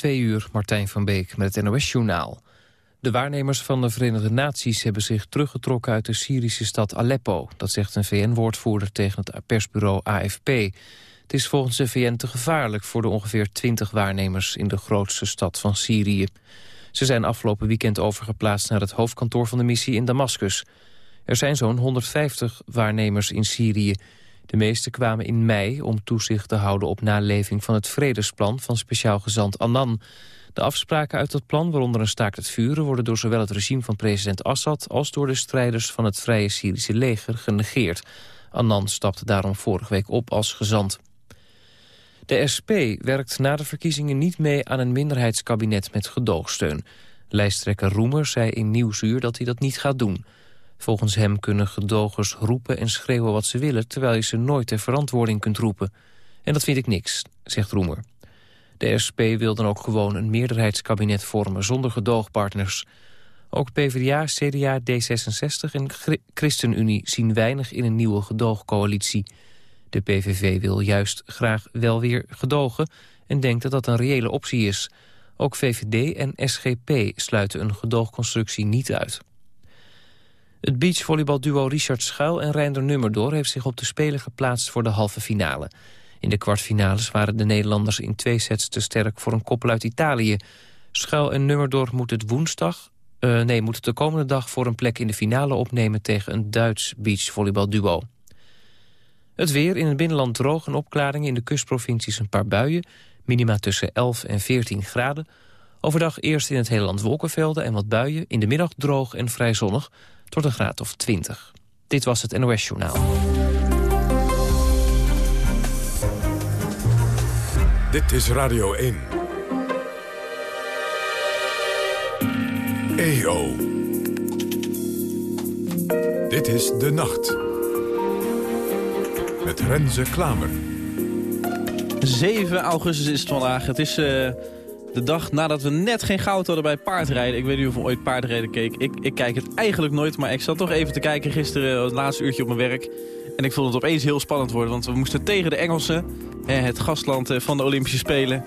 twee uur, Martijn van Beek met het NOS-journaal. De waarnemers van de Verenigde Naties hebben zich teruggetrokken uit de Syrische stad Aleppo. Dat zegt een VN-woordvoerder tegen het persbureau AFP. Het is volgens de VN te gevaarlijk voor de ongeveer 20 waarnemers in de grootste stad van Syrië. Ze zijn afgelopen weekend overgeplaatst naar het hoofdkantoor van de missie in Damascus. Er zijn zo'n 150 waarnemers in Syrië. De meeste kwamen in mei om toezicht te houden op naleving van het vredesplan van speciaal gezant Annan. De afspraken uit dat plan, waaronder een staakt het vuren... worden door zowel het regime van president Assad... als door de strijders van het Vrije Syrische leger genegeerd. Annan stapte daarom vorige week op als gezant. De SP werkt na de verkiezingen niet mee aan een minderheidskabinet met gedoogsteun. Lijsttrekker Roemer zei in Nieuwsuur dat hij dat niet gaat doen... Volgens hem kunnen gedogers roepen en schreeuwen wat ze willen... terwijl je ze nooit ter verantwoording kunt roepen. En dat vind ik niks, zegt Roemer. De SP wil dan ook gewoon een meerderheidskabinet vormen zonder gedoogpartners. Ook PvdA, CDA, D66 en ChristenUnie zien weinig in een nieuwe gedoogcoalitie. De PVV wil juist graag wel weer gedogen en denkt dat dat een reële optie is. Ook VVD en SGP sluiten een gedoogconstructie niet uit. Het beachvolleybalduo Richard Schuil en Reinder Nummerdoor... heeft zich op de Spelen geplaatst voor de halve finale. In de kwartfinales waren de Nederlanders in twee sets te sterk... voor een koppel uit Italië. Schuil en Nummerdoor moeten het woensdag... Uh, nee, moeten de komende dag voor een plek in de finale opnemen... tegen een Duits beachvolleybalduo. Het weer in het binnenland droog en opklaringen... in de kustprovincies een paar buien. Minima tussen 11 en 14 graden. Overdag eerst in het hele land wolkenvelden en wat buien. In de middag droog en vrij zonnig tot een graad of 20. Dit was het NOS Journaal. Dit is Radio 1. EO. Dit is De Nacht. Met Renze Klamer. 7 augustus is het vandaag. Het is... Uh de dag nadat we net geen goud hadden bij paardrijden. Ik weet niet of je ooit paardrijden keek. Ik, ik kijk het eigenlijk nooit, maar ik zat toch even te kijken gisteren, het laatste uurtje op mijn werk. En ik vond het opeens heel spannend worden, want we moesten tegen de Engelsen, het gastland eh, van de Olympische Spelen.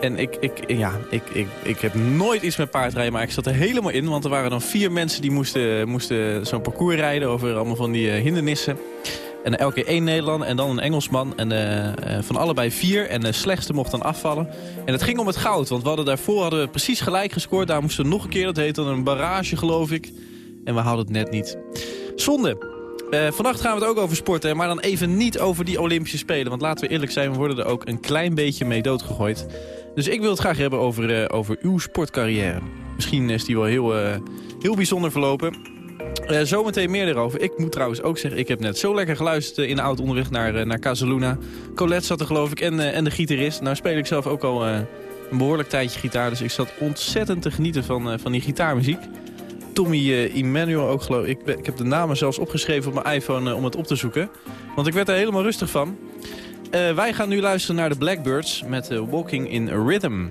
En ik, ik, ja, ik, ik, ik heb nooit iets met paardrijden, maar ik zat er helemaal in. Want er waren dan vier mensen die moesten, moesten zo'n parcours rijden over allemaal van die eh, hindernissen. En elke keer één Nederlander en dan een Engelsman. En uh, van allebei vier. En de slechtste mocht dan afvallen. En het ging om het goud. Want we hadden daarvoor hadden we precies gelijk gescoord. Daar moesten we nog een keer. Dat heet dan een barrage, geloof ik. En we hadden het net niet. Zonde. Uh, vannacht gaan we het ook over sporten. Maar dan even niet over die Olympische Spelen. Want laten we eerlijk zijn, we worden er ook een klein beetje mee doodgegooid. Dus ik wil het graag hebben over, over uw sportcarrière. Misschien is die wel heel, heel bijzonder verlopen. Uh, zometeen meer erover. Ik moet trouwens ook zeggen, ik heb net zo lekker geluisterd eh, in de auto onderweg naar, uh, naar Casaluna. Colette zat er geloof ik en, en de gitarist. Nou speel ik zelf ook al een behoorlijk tijdje gitaar. Dus ik zat ontzettend te genieten van, van die gitaarmuziek. Tommy Emmanuel ook geloof ik. Ik heb de namen zelfs opgeschreven op mijn iPhone om het op te zoeken. Want ik werd er helemaal rustig van. wij gaan nu luisteren naar de Blackbirds met Walking in Rhythm.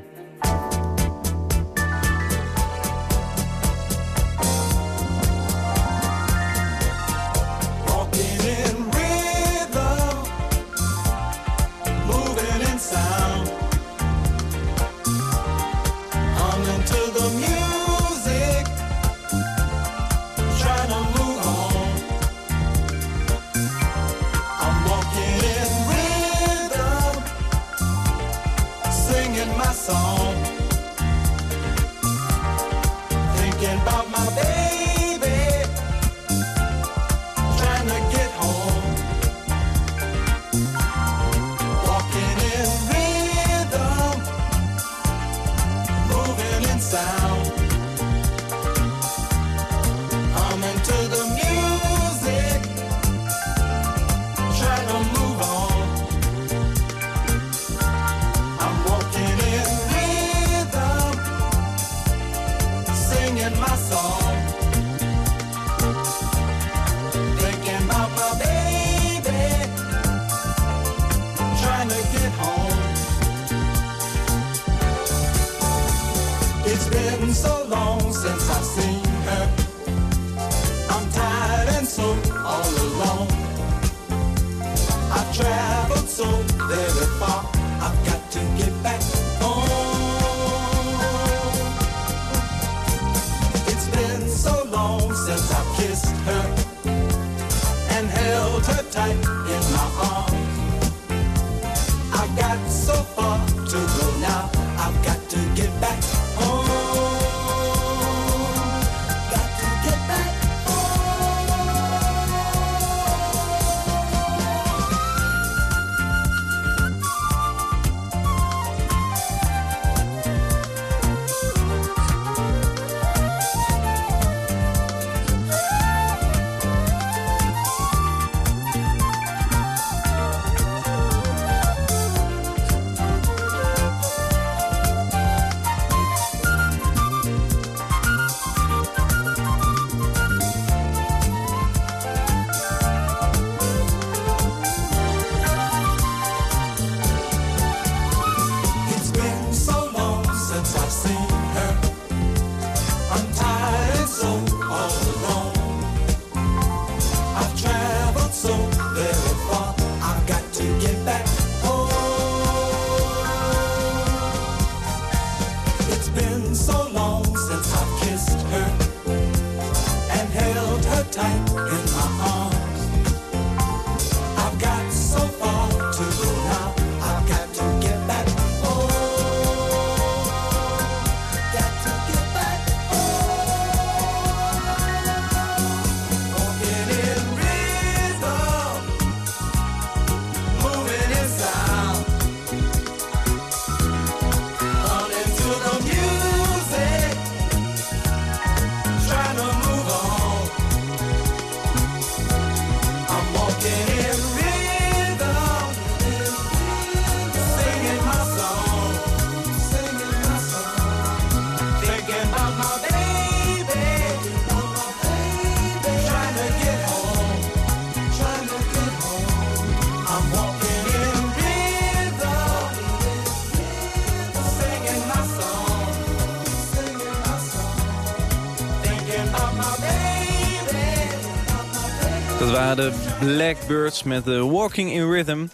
Waren de Blackbirds met de Walking in Rhythm.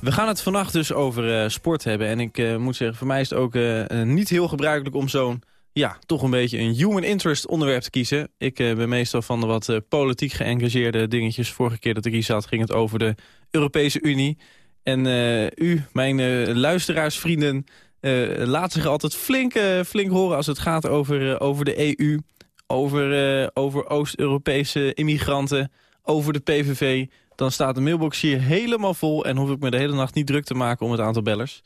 We gaan het vannacht dus over uh, sport hebben. En ik uh, moet zeggen, voor mij is het ook niet heel gebruikelijk om zo'n... ja, toch een beetje een human interest onderwerp te kiezen. Ik ben meestal van de wat politiek geëngageerde dingetjes. Vorige keer dat ik hier zat ging het over de Europese Unie. En u, mijn luisteraarsvrienden, laat zich altijd flink, flink horen... als het gaat over, over de EU, over, over Oost-Europese immigranten over de PVV... dan staat de mailbox hier helemaal vol... en hoef ik me de hele nacht niet druk te maken om het aantal bellers.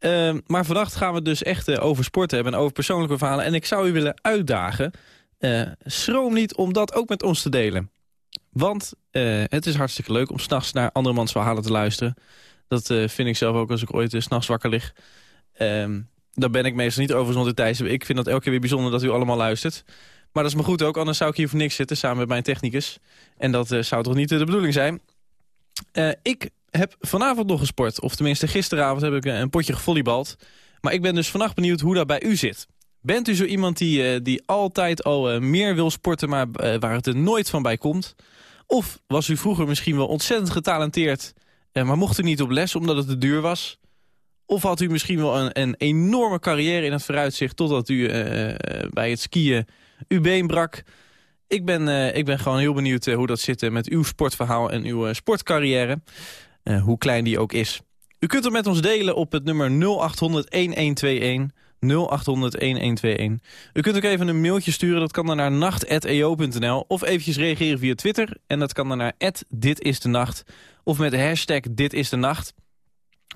Uh, maar vannacht gaan we dus echt uh, over sport hebben en over persoonlijke verhalen. En ik zou u willen uitdagen, uh, schroom niet om dat ook met ons te delen. Want het is hartstikke leuk om s'nachts naar andermans verhalen te luisteren. Dat vind ik zelf ook als ik ooit s s'nachts wakker lig. Um, daar ben ik meestal niet over zonder Thijs. Ik vind dat elke keer weer bijzonder dat u allemaal luistert. Maar dat is me goed ook, anders zou ik hier voor niks zitten samen met mijn technicus. En dat uh, zou toch niet de bedoeling zijn? Uh, ik heb vanavond nog gesport. Of tenminste, gisteravond heb ik eh, een potje gevolleybald. Maar ik ben dus vannacht benieuwd hoe dat bij u zit. Bent u zo iemand die, die altijd al meer wil sporten, maar waar het er nooit van bij komt? Of was u vroeger misschien wel ontzettend getalenteerd, maar mocht u niet op les omdat het te duur was? Of had u misschien wel een, een enorme carrière in het vooruitzicht... totdat u bij het skiën uw been brak. Ik ben, uh, ik ben gewoon heel benieuwd uh, hoe dat zit uh, met uw sportverhaal en uw sportcarrière. hoe klein die ook is. U kunt het met ons delen op het nummer 0800-1121. 0800-1121. U kunt ook even een mailtje sturen. Dat kan dan naar nacht.eo.nl. Of eventjes reageren via Twitter. En dat kan dan naar dit. Of met de hashtag dit.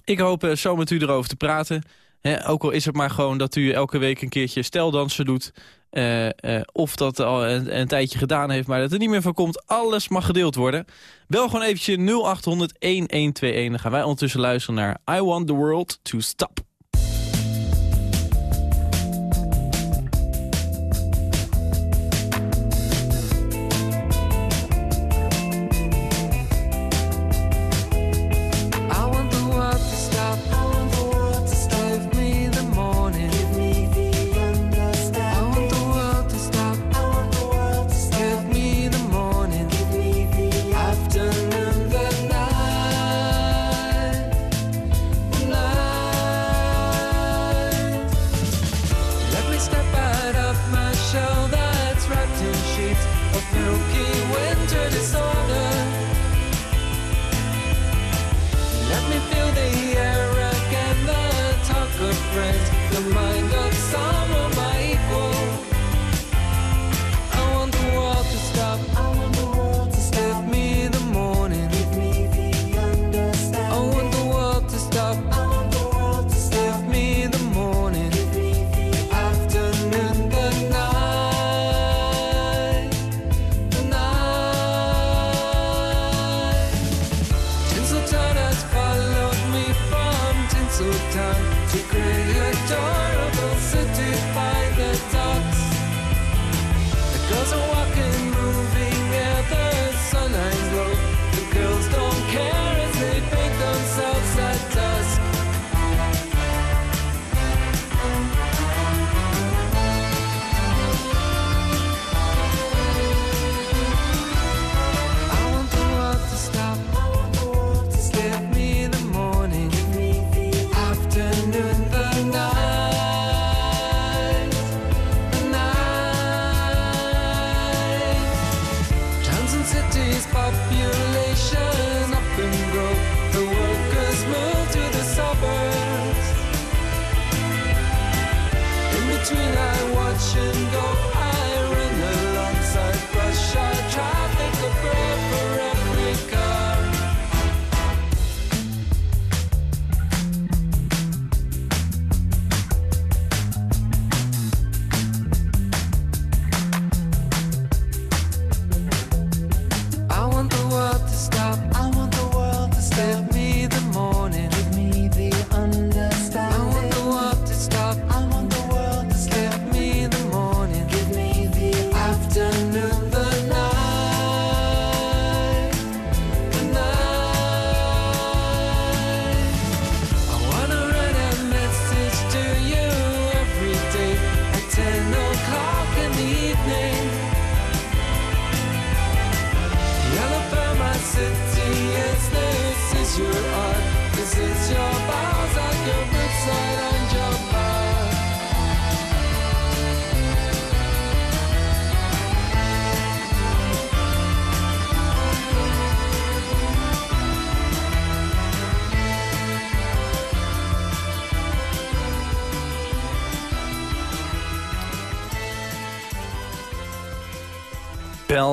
Ik hoop zo met u erover te praten. Ook al is het maar gewoon dat u elke week een keertje steldansen doet. Uh, uh, of dat al een, een, tijdje gedaan heeft, maar dat er niet meer van komt. Alles mag gedeeld worden. Bel gewoon eventjes 0800 1121. Dan gaan wij ondertussen luisteren naar I Want The World To Stop.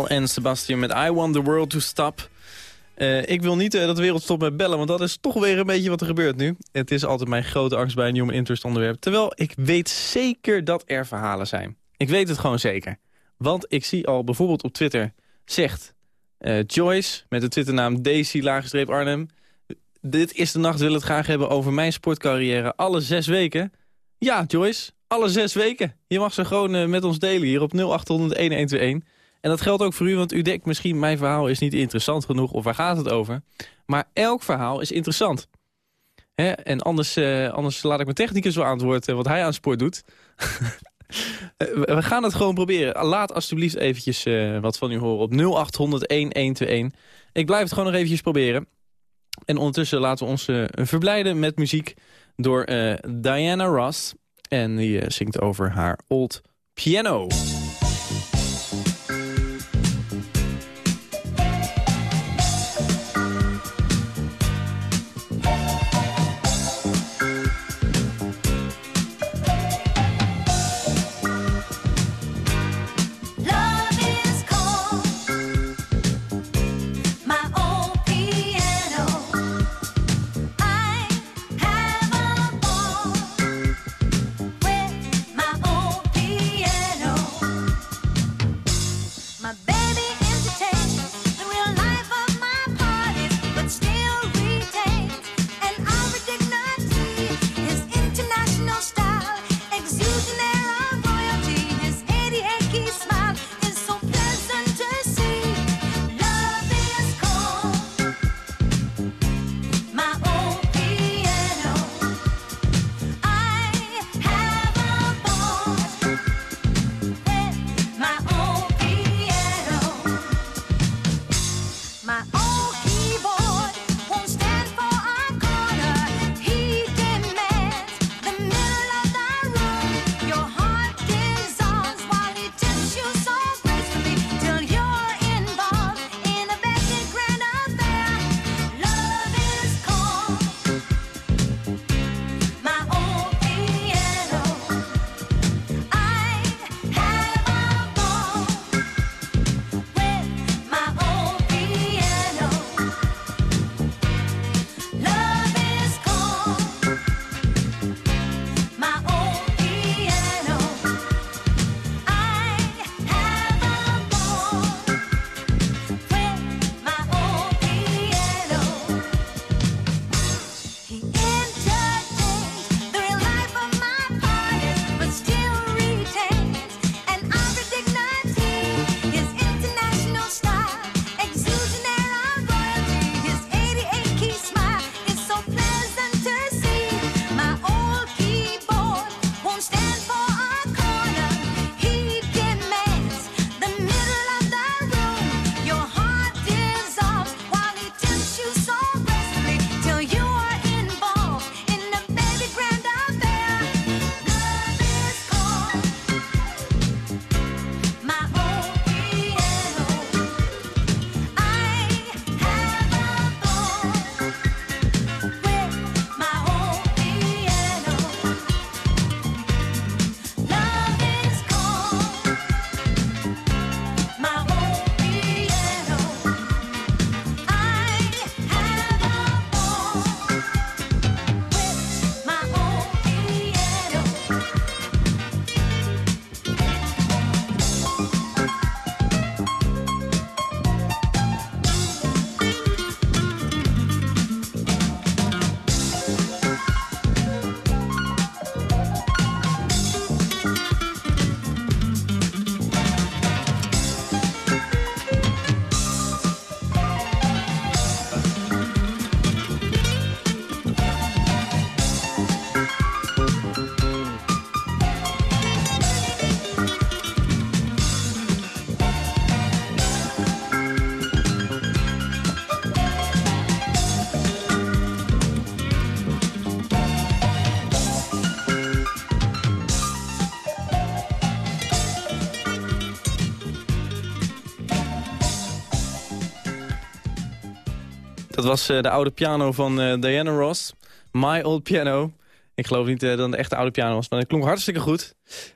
En Sebastian met I Want The World To Stop. Uh, ik wil niet uh, dat de wereld stopt met bellen, want dat is toch weer een beetje wat er gebeurt nu. Het is altijd mijn grote angst bij een human interest onderwerp. Terwijl ik weet zeker dat er verhalen zijn. Ik weet het gewoon zeker. Want ik zie al bijvoorbeeld op Twitter, zegt uh, Joyce met de Twitternaam Daisy-Arnhem... Dit is de nacht, wil het graag hebben over mijn sportcarrière alle zes weken. Ja, Joyce, alle zes weken. Je mag ze gewoon met ons delen hier op 0800-1121. En dat geldt ook voor u, want u denkt misschien... mijn verhaal is niet interessant genoeg of waar gaat het over? Maar elk verhaal is interessant. Hè? En anders, uh, anders laat ik mijn technicus wel antwoorden wat hij aan sport doet. Eh, we gaan het gewoon proberen. Laat alsjeblieft eventjes wat van u horen op 0800-1121. Ik blijf het gewoon nog eventjes proberen. En ondertussen laten we ons uh, verblijden met muziek door Diana Ross. En die zingt over haar old piano. Was uh, de oude piano van uh, Diana Ross. My Old Piano. Ik geloof niet uh, dat het een echte oude piano was, maar het klonk hartstikke goed.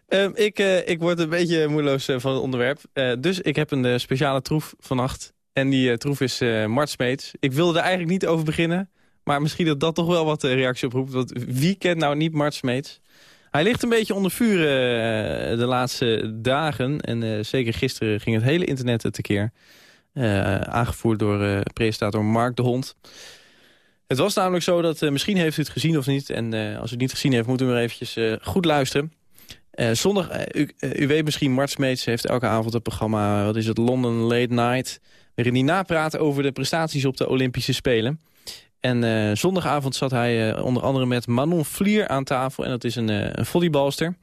Uh, ik, ik word een beetje moedeloos van het onderwerp. dus ik heb een speciale troef vannacht. En die troef is Mart Smeets. Ik wilde er eigenlijk niet over beginnen. Maar misschien dat dat toch wel wat reactie oproept. Want wie kent nou niet Mart Smeets? Hij ligt een beetje onder vuur de laatste dagen. En zeker gisteren ging het hele internet tekeer. Aangevoerd door presentator Mark de Hond. Het was namelijk zo dat, uh, misschien heeft u het gezien of niet... en als u het niet gezien heeft, moet u maar eventjes goed luisteren. zondag, u, u, weet misschien, Mart Smeets heeft elke avond het programma... wat is het, London Late Night... waarin hij napraat over de prestaties op de Olympische Spelen. En zondagavond zat hij onder andere met Manon Vlier aan tafel... en dat is een, een volleybalster.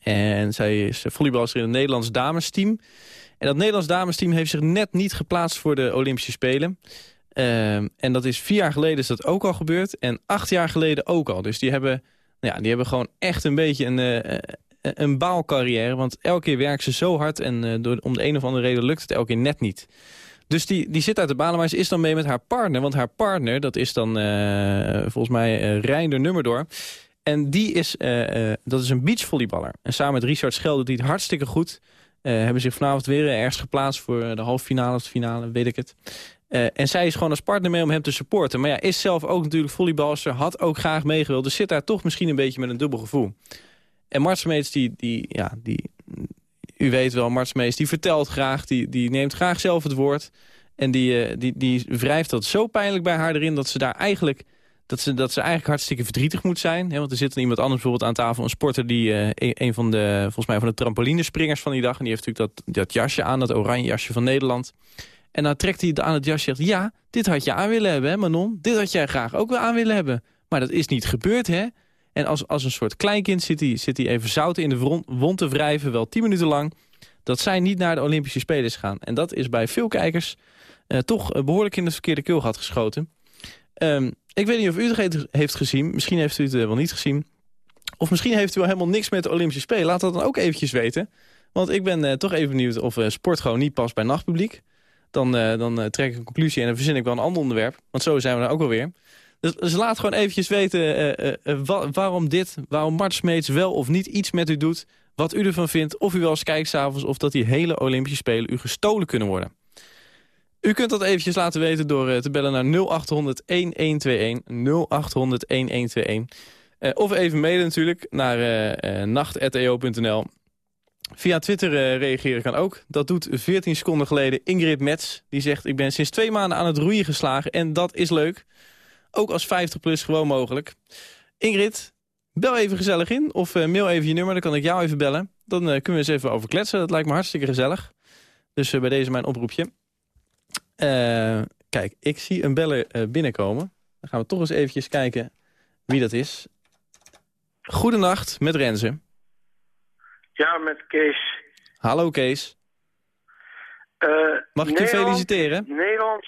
En zij is volleybalster in het Nederlands damesteam... En dat Nederlands damesteam heeft zich net niet geplaatst voor de Olympische Spelen. Ehm, en dat is vier jaar geleden is dat ook al gebeurd. En acht jaar geleden ook al. Dus die hebben, nou ja, die hebben gewoon echt een beetje een, uh, een baalcarrière. Want elke keer werken ze zo hard. En uh, door, om de een of andere reden lukt het elke keer net niet. Dus die, die zit uit de balen, maar ze is dan mee met haar partner. Want haar partner, dat is dan volgens mij Reinder Nummerdoor. En die is, dat is een beachvolleyballer. En samen met Richard Schelde hij het hartstikke goed. Hebben zich vanavond weer ergens geplaatst voor de halve finale of de finale, weet ik het. Uh, en zij is gewoon als partner mee om hem te supporten. Maar ja, is zelf ook natuurlijk volleybalster. Had ook graag meegewild. Dus zit daar toch misschien een beetje met een dubbel gevoel. En Mart Smeets, die, die, ja, die, u weet wel, Mart Smeets, die vertelt graag. Die, die neemt graag zelf het woord. En die, die, die wrijft dat zo pijnlijk bij haar erin... dat ze daar eigenlijk dat ze, dat ze eigenlijk hartstikke verdrietig moet zijn. Hè? Want er zit iemand anders bijvoorbeeld aan tafel. Een sporter die uh, een van de, volgens mij van de trampolinespringers van die dag. En die heeft natuurlijk dat, dat jasje aan, dat oranje jasje van Nederland. En dan trekt hij aan het jasje en zegt... ja, dit had je aan willen hebben, hè, Manon? Dit had jij graag ook wel aan willen hebben. Maar dat is niet gebeurd, hè? En als, als een soort kleinkind zit hij, zit hij even zout in de wond te wrijven... wel tien minuten lang, dat zij niet naar de Olympische Spelen is gaan. En dat is bij veel kijkers uh, toch behoorlijk in het verkeerde keelgat geschoten. Um, ik weet niet of u het heeft gezien. Misschien heeft u het wel niet gezien. Of misschien heeft u wel helemaal niks met de Olympische Spelen. Laat dat dan ook eventjes weten. Want ik ben uh, toch even benieuwd of sport gewoon niet past bij nachtpubliek dan, uh, dan trek ik een conclusie en dan verzin ik wel een ander onderwerp. Want zo zijn we dan ook alweer. Dus, dus laat gewoon eventjes weten wa waarom dit, waarom Mart Smeets wel of niet iets met u doet. Wat u ervan vindt, of u wel eens kijkt s'avonds... of dat die hele Olympische Spelen u gestolen kunnen worden. U kunt dat eventjes laten weten door te bellen naar 0800-1121. 0800-1121. of even mailen natuurlijk naar nacht.eo.nl. Via Twitter uh, reageren kan ook. Dat doet 14 seconden geleden Ingrid Metz. Die zegt, ik ben sinds twee maanden aan het roeien geslagen. En dat is leuk. Ook als 50 plus gewoon mogelijk. Ingrid, bel even gezellig in. Of uh, mail even je nummer, dan kan ik jou even bellen. Dan uh, kunnen we eens even over kletsen. Dat lijkt me hartstikke gezellig. Dus bij deze mijn oproepje. Kijk, ik zie een beller binnenkomen. Dan gaan we toch eens eventjes kijken wie dat is. Goedenacht met Renze. Ja, met Kees. Hallo Kees. Uh, Mag ik je feliciteren? Nederland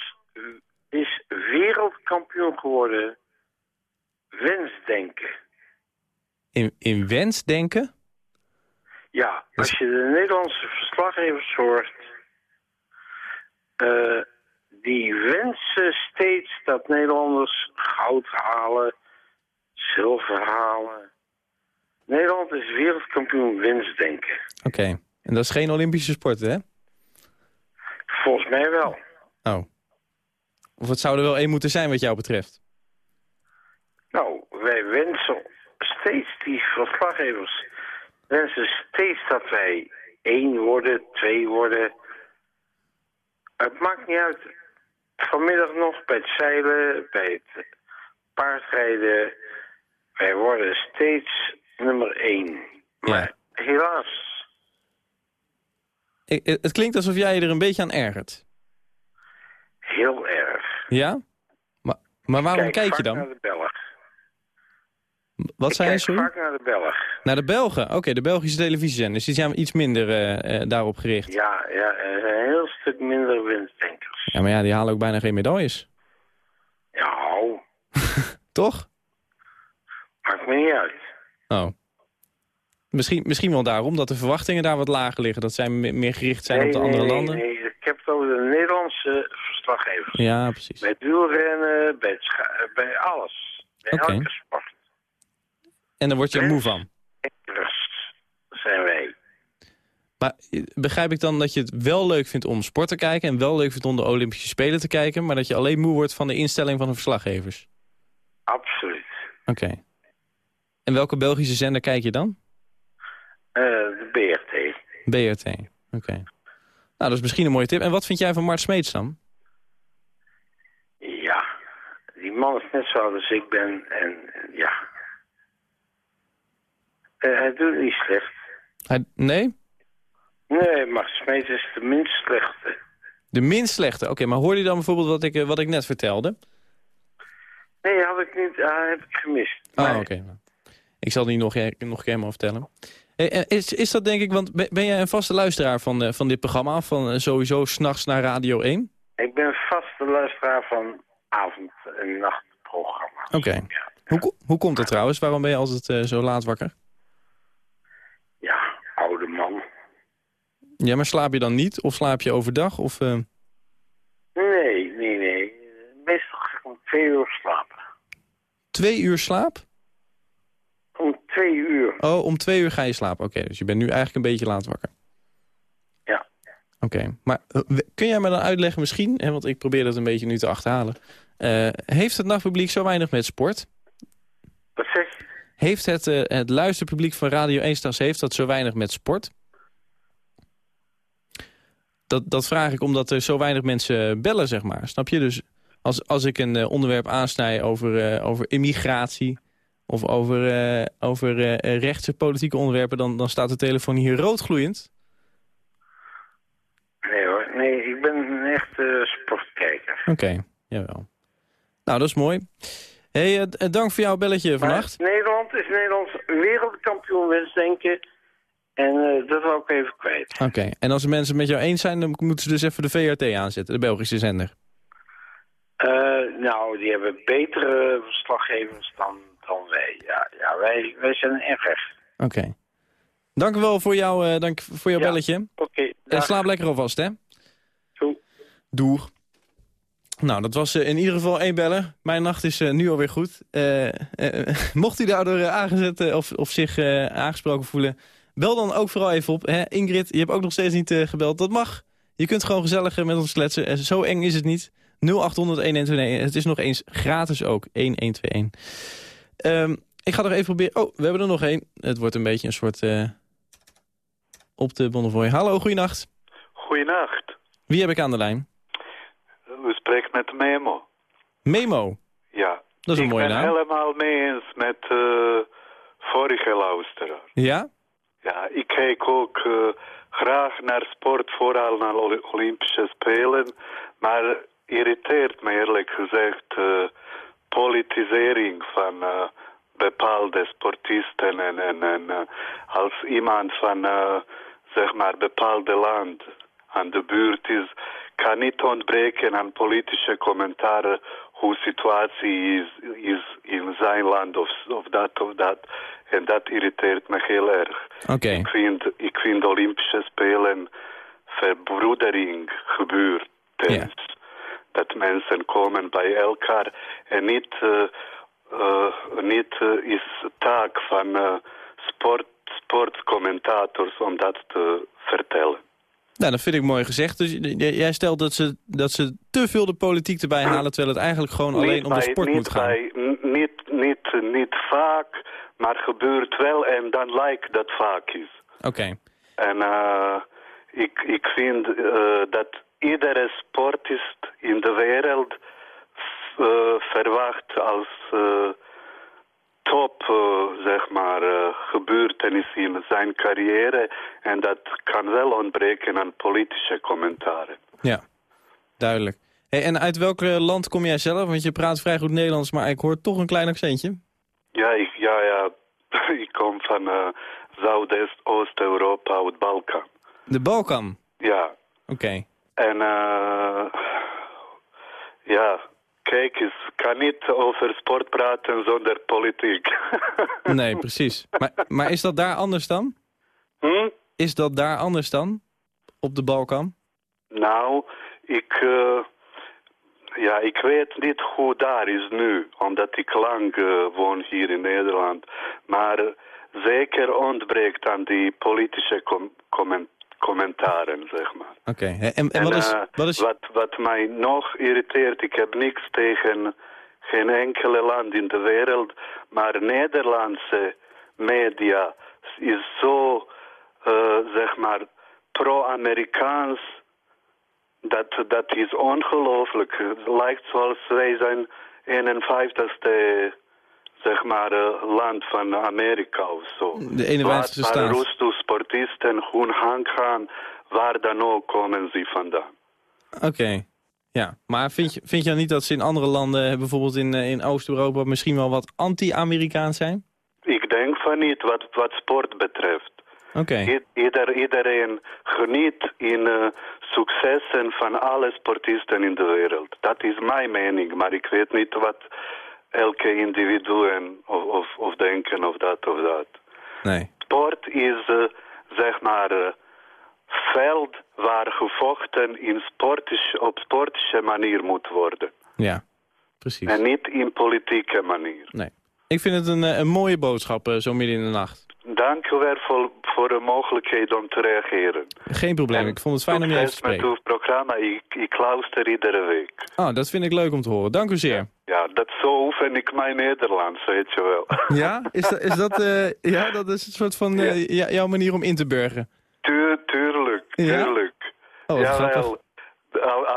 is wereldkampioen geworden. Wensdenken. In, in wensdenken? Ja, als je de Nederlandse verslaggevers hoort... Uh, die wensen steeds dat Nederlanders goud halen, zilver halen... Nederland is wereldkampioen wensdenken. Oké, en dat is geen Olympische sport, hè? Volgens mij wel. Oh. Of het zou er wel één moeten zijn wat jou betreft? Nou, wij wensen steeds, die verslaggevers wensen steeds dat wij één worden, twee worden. Het maakt niet uit. Vanmiddag nog bij het zeilen, bij het paardrijden. Wij worden steeds nummer één. Maar helaas. Ik, het klinkt alsof jij je er een beetje aan ergert. Heel erg. Ja? Maar, maar waarom kijk, je dan? naar de Belg. Wat ik zei je, sorry? vaak naar de Belg. Naar de Belgen? Oké, de Belgische televisiezenders. Die zijn iets minder uh, daarop gericht. Ja, ja, er zijn een heel stuk minder winstdenkers. Ja, maar ja, die halen ook bijna geen medailles. Ja. Toch? Maakt me niet uit. Oh. Misschien, misschien wel daarom dat de verwachtingen daar wat lager liggen. Dat zij meer gericht zijn op de andere nee, landen. Nee, ik heb het over de Nederlandse verslaggevers. Ja, precies. Bij duurrennen, bij, bij alles. Bij okay. elke sport. En daar word je moe van. Rust zijn wij. Maar eh, begrijp ik dan dat je het wel leuk vindt om sport te kijken... en wel leuk vindt om de Olympische Spelen te kijken... maar dat je alleen moe wordt van de instelling van de verslaggevers? Absoluut. Oké. En welke Belgische zender kijk je dan? Eh, de BRT. BRT. Oké. Nou, dat is misschien een mooie tip. En wat vind jij van Mart Smeets dan? Ja, die man is net zo oud als ik ben en ja. Eh, hij doet niet slecht. Hij, nee? Nee, maar Smeet is de minst slechte. De minst slechte. Oké, maar hoorde je dan bijvoorbeeld wat ik, eh, wat ik net vertelde? Nee, had ik niet, ah, heb ik gemist. Ah, Maar- oké. Ik zal die nog, nog een keer helemaal vertellen. Eh, is, is dat denk ik, want ben, jij een vaste luisteraar van, eh, van dit programma? Van eh, sowieso s'nachts naar Radio 1? Ik ben vaste luisteraar van avond- en nachtprogramma's. Oké. Ja. Hoe, hoe komt dat trouwens? Waarom ben je altijd eh, zo laat wakker? ja, oude man. Ja, maar slaap je dan niet? Of slaap je overdag? Of, eh, Nee, nee, nee. Meestal ga ik om twee uur slapen. twee uur slaap? Om twee uur. Oh, om twee uur ga je slapen. Oké, dus je bent nu eigenlijk een beetje laat wakker. Ja. Oké, maar eh, kun jij me dan uitleggen misschien, hè, want ik probeer dat een beetje nu te achterhalen. eh, heeft het nachtpubliek zo weinig met sport? Wat zeg je? Heeft het, het luisterpubliek van Radio 1 Stas heeft dat zo weinig met sport? Dat, dat vraag ik omdat er zo weinig mensen bellen, zeg maar. Snap je? Dus als, als ik een eh, onderwerp aansnij over, eh, over immigratie... of over, eh, over eh, rechtse politieke onderwerpen... Dan, dan staat de telefoon hier roodgloeiend. Nee hoor, nee, ik ben een echte sportkijker. Oké, jawel. Nou, dat is mooi. hey, dank voor jouw belletje vannacht. Maar Nederland is Nederlands wereldkampioen wensdenken. En eh, dat wil ik even kwijt. Oké, en als de mensen met jou eens zijn... dan moeten ze dus even de VRT aanzetten, de Belgische zender. Eh, nou, die hebben betere verslaggevers dan, dan wij. Ja, ja wij, wij zijn erg. Oké. Dank u wel voor, jou, eh, dank voor jouw Ja. belletje. Oké, En dag. slaap lekker alvast, hè? Doei. Doeg. Nou, dat was in ieder geval één beller. Mijn nacht is nu alweer goed. Mocht u daardoor aangezet of, of zich aangesproken voelen... bel dan ook vooral even op. Hè? Ingrid, je hebt ook nog steeds niet eh, gebeld. Dat mag. Je kunt gewoon gezellig met ons kletsen. Eh, zo eng is het niet. 0800-1121. Het is nog eens gratis ook. 1121. Ehm, ik ga nog even proberen... Oh, we hebben er nog één. Het wordt een beetje een soort... eh, op de Bonnefoy. Hallo, goeienacht. Goedenacht. Wie heb ik aan de lijn? U spreekt met Memo. Memo. Ja. Dat is een ik mooie ben naam. helemaal mee eens met uh, vorige luisteraar. Ja? Ja, ik kijk ook uh, graag naar sport, vooral naar Olympische Spelen. Maar irriteert me eerlijk gezegd uh, politisering van bepaalde sportisten. En, en, en als iemand van, zeg maar, bepaalde land aan de buurt is, kan niet ontbreken aan politische commentaren hoe situatie is, is in zijn land of, of dat of dat. En dat irriteert me heel erg. Okay. Ik, vind, ik vind Olympische Spelen verbroedering gebeurt. Ja. Dat mensen komen bij elkaar en niet, uh, uh, niet uh, is taak van sport, sportcommentators om dat te vertellen. Nou, dat vind ik mooi gezegd. Dus jij stelt dat ze, dat ze te veel de politiek erbij halen... terwijl het eigenlijk gewoon niet alleen om de sport moet gaan. Bij, niet, niet, niet vaak, maar gebeurt wel en dan lijkt dat vaak is. Oké. Okay. En uh, ik, ik vind uh, dat iedere sportist in de wereld uh, verwacht als top, zeg maar, gebeurtenis in zijn carrière. En dat kan wel ontbreken aan politische commentaren. Ja, duidelijk. Hey, en uit welk land kom jij zelf? Want je praat vrij goed Nederlands, maar ik hoor toch een klein accentje. Ja, ik, ja, ja. ik kom van uh, Zuidoost-Oost-Europa, uit Balkan. De Balkan? Ja. Oké. Okay. En uh, ja, kijk eens, kan niet over sport praten zonder politiek. nee, precies. Maar, maar is dat daar anders dan? Hm? Is dat daar anders dan? Op de Balkan? Nou, ik... Uh, Ja, ik weet niet hoe daar is nu, omdat ik lang uh, woon hier in Nederland. Maar zeker ontbreekt aan die politische com comment commentaren, zeg maar. Oké, okay. en, en, wat, is, uh, wat is... Wat, wat mij nog irriteert, ik heb niks tegen geen enkele land in de wereld, maar Nederlandse media is zo, uh, zeg maar, pro-Amerikaans, dat, dat is ongelooflijk. Het lijkt zoals wij zijn 51ste zeg maar, uh, land van Amerika of zo. De 51ste staat. Waar Russo sportisten hun hang gaan, waar dan ook komen ze vandaan. Oké. Okay. Ja, maar vind je, vind je niet dat ze in andere landen, bijvoorbeeld in, in Oost-Europa, misschien wel wat anti-Amerikaans zijn? Ik denk van niet, wat, wat sport betreft. Oké. Okay. Ieder, iedereen geniet in uh, successen van alle sportisten in de wereld. Dat is mijn mening, maar ik weet niet wat elke individu of, of, of denken of dat of dat. Nee. Sport is, uh, zeg maar, uh, veld waar gevochten in sportisch, op sportische manier moet worden. Ja, precies. En niet in politieke manier. Nee. Ik vind het een, een mooie boodschap, zo midden in de nacht. Dank u wel voor, voor de mogelijkheid om te reageren. Geen probleem, en ik vond het fijn om je even te spreken. met uw programma, ik, ik luister iedere week. Oh, dat vind ik leuk om te horen. Dank u zeer. Ja, dat zo oefen ik mijn Nederlands, weet je wel. Ja, is dat, is dat, uh, ja, dat is een soort van uh, ja. jouw manier om in te burgen? Tuur, tuurlijk, tuurlijk. Ja? Oh, Jawel.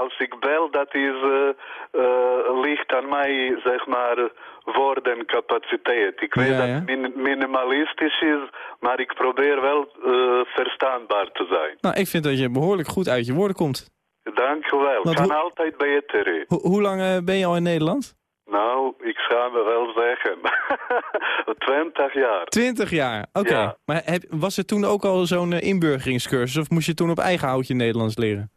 Als ik bel, dat is, uh, ligt aan mij, zeg maar woordencapaciteit. Ik weet Ja, dat het min minimalistisch is, maar ik probeer wel uh, verstaanbaar te zijn. Nou, ik vind dat je behoorlijk goed uit je woorden komt. Dank u wel. Want Kan altijd beter. Ho- hoe lang eh, ben je al in Nederland? Nou, ik ga me wel zeggen. 20 jaar. Twintig jaar, oké. Ja. Maar heb, was er toen ook al zo'n eh, inburgeringscursus... of moest je toen op eigen houtje Nederlands leren?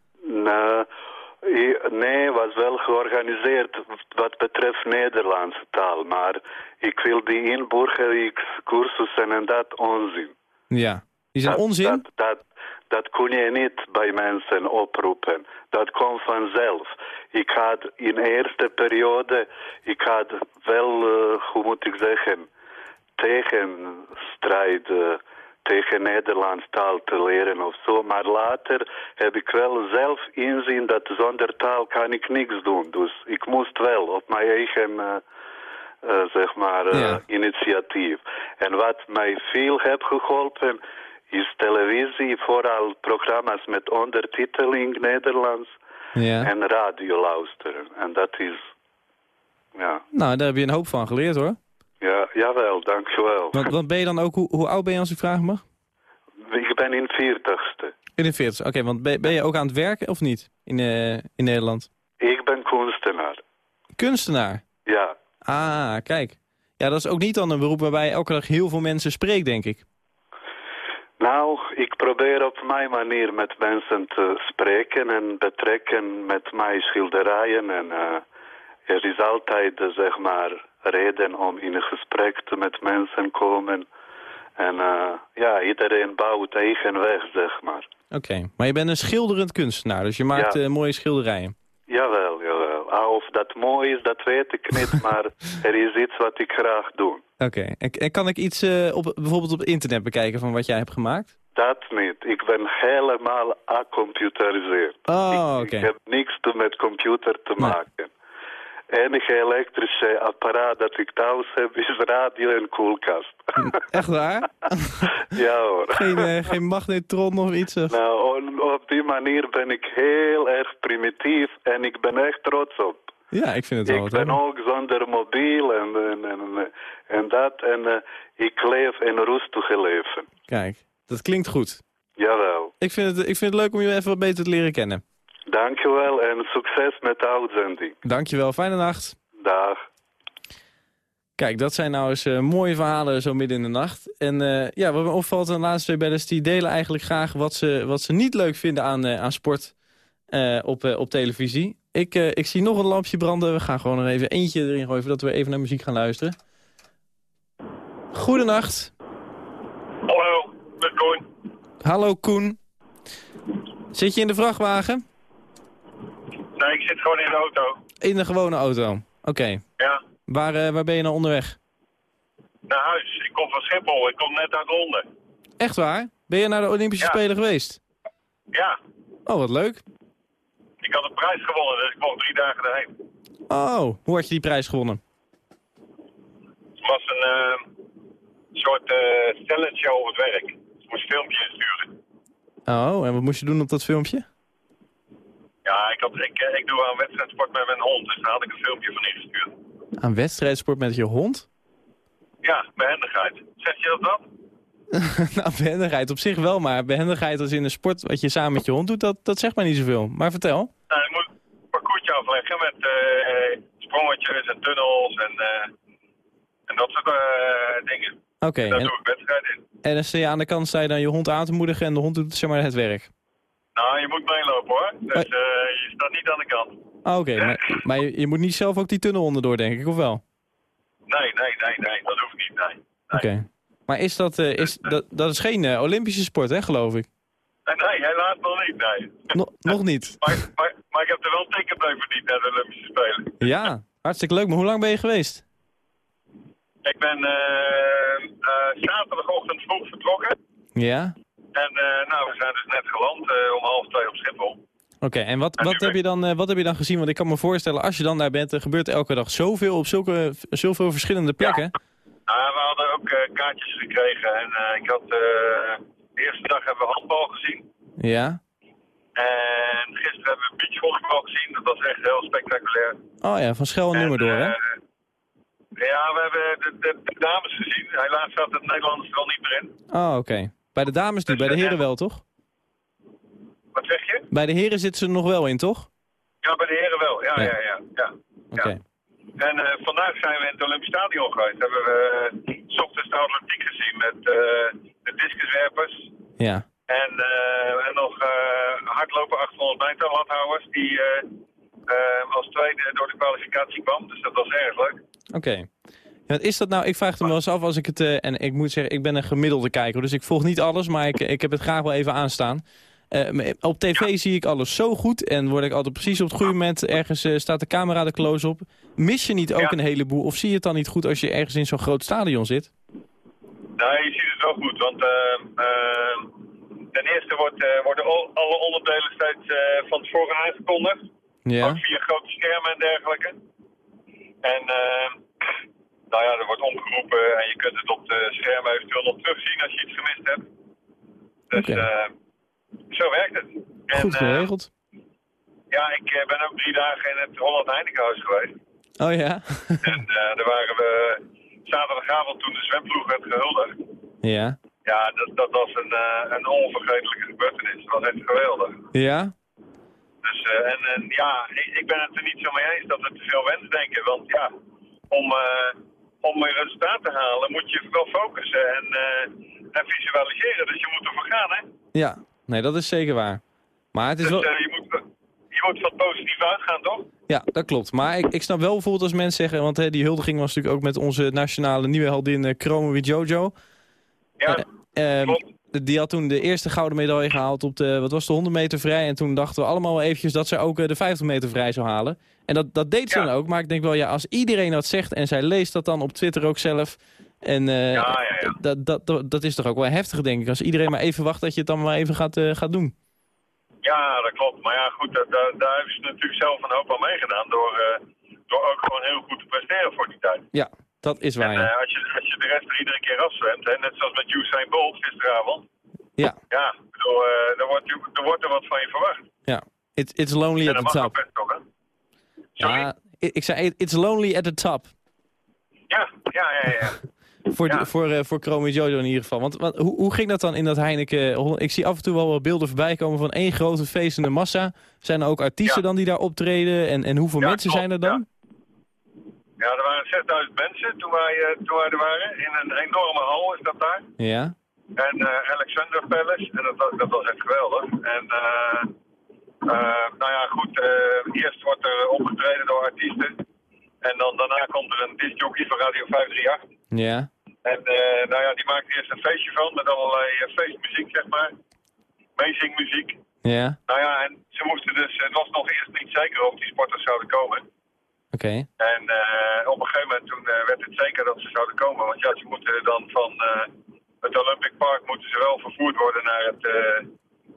I- nee, was wel georganiseerd wat betreft Nederlandse taal. Maar ik wil die inburgeringscursussen en dat onzin. Ja. Die zijn dat, onzin? Dat, dat, dat kun je niet bij mensen oproepen. Dat komt vanzelf. Ik had in de eerste periode, ik had wel, eh, hoe moet ik zeggen, tegenstrijd eh, tegen Nederlands taal te leren of zo. Maar later heb ik wel zelf inzien dat zonder taal kan ik niks doen. Dus ik moest wel op mijn eigen... eh, eh, zeg maar, eh, Ja. initiatief. En wat mij veel heeft geholpen is televisie, vooral programma's met ondertiteling Nederlands Ja. en radio luisteren. En dat is, ja, Nou, daar heb je een hoop van geleerd, hoor. Ja jawel, dankjewel. Want, want ben je dan ook... Hoe, hoe oud ben je als ik vragen mag? Ik ben in 40ste. In de 40. Oké, want ben, ben je ook aan het werken of niet? In, eh, in Nederland? Ik ben kunstenaar. Kunstenaar? Ja, Ah, kijk. Ja, dat is ook niet dan een beroep waarbij je elke dag heel veel mensen spreekt, denk ik. nou, ik probeer op mijn manier met mensen te spreken en betrekken met mijn schilderijen. En eh, er is altijd, eh, zeg maar, reden om in een gesprek te met mensen komen. En eh, ja, iedereen bouwt eigen weg, zeg maar. Oké, maar je bent een schilderend kunstenaar, dus je maakt Ja. eh, mooie schilderijen. Jawel, jawel. Ah, of dat mooi is, dat weet ik niet, maar er is iets wat ik graag doe. Oké, en, en kan ik iets eh, op, bijvoorbeeld op internet bekijken van wat jij hebt gemaakt? Dat niet. Ik ben helemaal acomputeriseerd. Oh, ik, oké. ik heb niks te met computer te Nee. maken. Enige elektrische apparaat dat ik thuis heb is radio en koelkast. Echt waar? ja hoor. geen, eh, geen magnetron of iets? Of... Nou, op die manier ben ik heel erg primitief en ik ben echt trots op. Ja, ik vind het wel Ik ben ook zonder mobiel en, en, en, en dat. En eh, ik leef een rustige leven. Kijk, dat klinkt goed. Jawel. Ik vind, het, ik vind het leuk om je even wat beter te leren kennen. Dankjewel en succes met de uitzending. Dankjewel, fijne nacht. Dag. Kijk, dat zijn nou eens eh, mooie verhalen zo midden in de nacht. En eh, ja, wat me opvalt aan de laatste twee bellers... die delen eigenlijk graag wat ze, wat ze niet leuk vinden aan, eh, aan sport eh, op, eh, op televisie. Ik, eh, ik zie nog een lampje branden. We gaan gewoon nog even eentje erin gooien... voordat we even naar muziek gaan luisteren. Goedenacht. Hallo, met Koen. Hallo Koen. Zit je in de vrachtwagen? Nee, ik zit gewoon in de auto. In de gewone auto? Oké. Ja, Waar, eh, waar ben je nou onderweg? naar huis. Ik kom van Schiphol. Ik kom net uit Londen. Echt waar? Ben je naar de Olympische Ja. Spelen geweest? Ja, Oh, wat leuk. ik had een prijs gewonnen, dus ik mocht drie dagen erheen. Oh, hoe had je die prijs gewonnen? Het was een eh, soort eh stelletje over het werk. Ik moest filmpje insturen. Oh, en wat moest je doen op dat filmpje? Ja, ik, had, ik, eh, ik doe aan wedstrijdsport met mijn hond, dus daar had ik een filmpje van ingestuurd. Aan wedstrijdsport met je hond? Ja, behendigheid. Zeg je dat dan? nou, behendigheid op zich wel, maar behendigheid als in een sport wat je samen met je hond doet, dat, dat zegt mij niet zoveel. Maar vertel. Nou, je moet een parcoursje afleggen met eh, sprongetjes en tunnels en, eh, en dat soort dingen. Oké, Daar en, doe ik wedstrijd in. en dan sta je aan de kant sta je dan je hond aan te moedigen en de hond doet zeg maar het werk. Nou, je moet meelopen hoor. Dus eh, je staat niet aan de kant. Ah, Oké, maar, maar je, je moet niet zelf ook die tunnel onderdoor, denk ik, of wel? Nee, nee, nee, nee, dat hoeft niet, nee. Oké. Maar is dat, eh, is, dat, dat is geen eh, Olympische sport, hè, geloof ik? Nee, helaas nog niet, nee. No- nog niet. Maar, maar, maar ik heb er wel een ticket bij verdiend naar de Olympische Spelen. Ja, hartstikke leuk. Maar hoe lang ben je geweest? Ik ben zaterdagochtend vroeg vertrokken. Ja? En eh, nou, we zijn dus net geland eh, om half twee op Schiphol. Oké, en wat, wat, heb je dan, eh, wat heb je dan gezien? Want ik kan me voorstellen, als je dan daar bent, er gebeurt elke dag zoveel op zulke, zoveel verschillende plekken. Nou, we hadden ook kaartjes gekregen. En ik had de eerste dag hebben we handbal gezien. Ja? En gisteren hebben we beachvolleybal gezien. Dat was echt heel spectaculair. Oh ja, van Schel en Nummerdoor, hè? eh, ja, we hebben de, de, de dames gezien. Helaas zat het Nederlanders er al niet meer in. Oh, oké. Bij de dames niet, bij de heren wel, toch? Wat zeg je? Bij de heren zitten ze er nog wel in, toch? Ja, bij de heren wel. Ja, Ja. ja, ja. ja, Oké. En eh, vandaag zijn we in het Olympisch Stadion geweest. Hebben we uh, s ochtends de atletiek gezien met eh, de discuswerpers. Ja. En, en nog hardlopen 800 meter lathouwers die als tweede door de kwalificatie kwam. Dus dat was erg leuk. Oké. Is dat nou? Ik vraag het me wel eens af als ik het... eh, en ik moet zeggen, ik ben een gemiddelde kijker. Dus ik volg niet alles, maar ik, ik heb het graag wel even aanstaan. Eh, op tv zie ik alles zo goed. En word ik altijd precies op het goede moment... ergens eh, staat de camera de close op. Mis je niet ook Ja. een heleboel? Of zie je het dan niet goed als je ergens in zo'n groot stadion zit? Nou, je ziet het wel goed, want ten eerste wordt, worden al- alle onderdelen steeds van tevoren aangekondigd. Ja? Ook via grote schermen en dergelijke. En nou ja, er wordt omgeroepen en je kunt het op de schermen eventueel nog terugzien als je iets gemist hebt. Dus Oké. eh, zo werkt het. En, Goed eh, geregeld. ja, ik eh, ben ook drie dagen in het Holland Heinekenhuis geweest. Oh ja? En daar waren we zaterdagavond toen de zwemploeg werd gehuldigd. ja. Ja, dat, dat was een, eh, een onvergetelijke gebeurtenis. Dat was echt geweldig. Ja? Dus, eh, en, en ja, ik, ik ben het er niet zo mee eens dat we te veel wensdenken. Want ja, om, om een resultaat te halen moet je wel focussen en, eh, en visualiseren. Dus je moet ervoor gaan, hè. Ja. Nee, dat is zeker waar. Maar het is Dus wel... eh, je, moet, je moet van positief uitgaan, toch? Ja, dat klopt. Maar ik, ik snap wel bijvoorbeeld als mensen zeggen... want hè, die huldiging was natuurlijk ook met onze nationale nieuwe heldin uh, Chrome Jojo. Ja, Eh, ehm, die had toen de eerste gouden medaille gehaald op de, wat was de 100 meter vrij. En toen dachten we allemaal wel eventjes dat zij ook eh, de 50 meter vrij zou halen. En dat, dat deed ze Ja. dan ook. Maar ik denk wel, ja, als iedereen dat zegt en zij leest dat dan op Twitter ook zelf... En eh, Ja, ja, ja. Dat, dat, dat, dat is toch ook wel heftig, denk ik. Als iedereen maar even wacht dat je het dan maar even gaat, eh, gaat doen. Ja, dat klopt. Maar ja, goed, daar, daar hebben ze natuurlijk zelf een hoop aan meegedaan. Door, eh, door ook gewoon heel goed te presteren voor die tijd. Ja, dat is waar, En ja. als, je, als je de rest er iedere keer afzwemt, hè, net zoals met Usain Bolt gisteravond. Ja, Ja, bedoel, er, wordt, er wordt er wat van je verwacht. ja. It, it's lonely at the top. best toch, hè? Sorry? Ja, ik, ik zei, it- it's lonely at the top. Ja, ja, ja, ja. Voor, Ja. voor, eh, voor Chrome Jojo in ieder geval. Want, want hoe, hoe ging dat dan in dat Heineken? Holland- Ik zie af en toe wel wat beelden voorbij komen van één grote feestende massa. Zijn er ook artiesten Ja. dan die daar optreden? En, en hoeveel Ja, mensen klopt, zijn er dan? Ja, er waren 6000 mensen toen wij, eh, toen wij er waren. In een enorme hal is dat daar. Ja. En eh, Alexander Palace. En dat, was- dat was echt geweldig. En eh, eh, nou ja, goed. eh, eerst wordt er opgetreden door artiesten. En dan daarna komt er een discjockey van Radio 538. Ja. En eh, nou ja, die maakte eerst een feestje van met allerlei eh, feestmuziek, zeg maar. Meezingmuziek. Ja. Nou ja, en ze moesten dus, het was nog eerst niet zeker of die sporters zouden komen. Oké. En eh, op een gegeven moment toen eh, werd het zeker dat ze zouden komen. Want ja, ze moeten dan van eh, het Olympic Park moeten ze wel vervoerd worden naar, het, eh,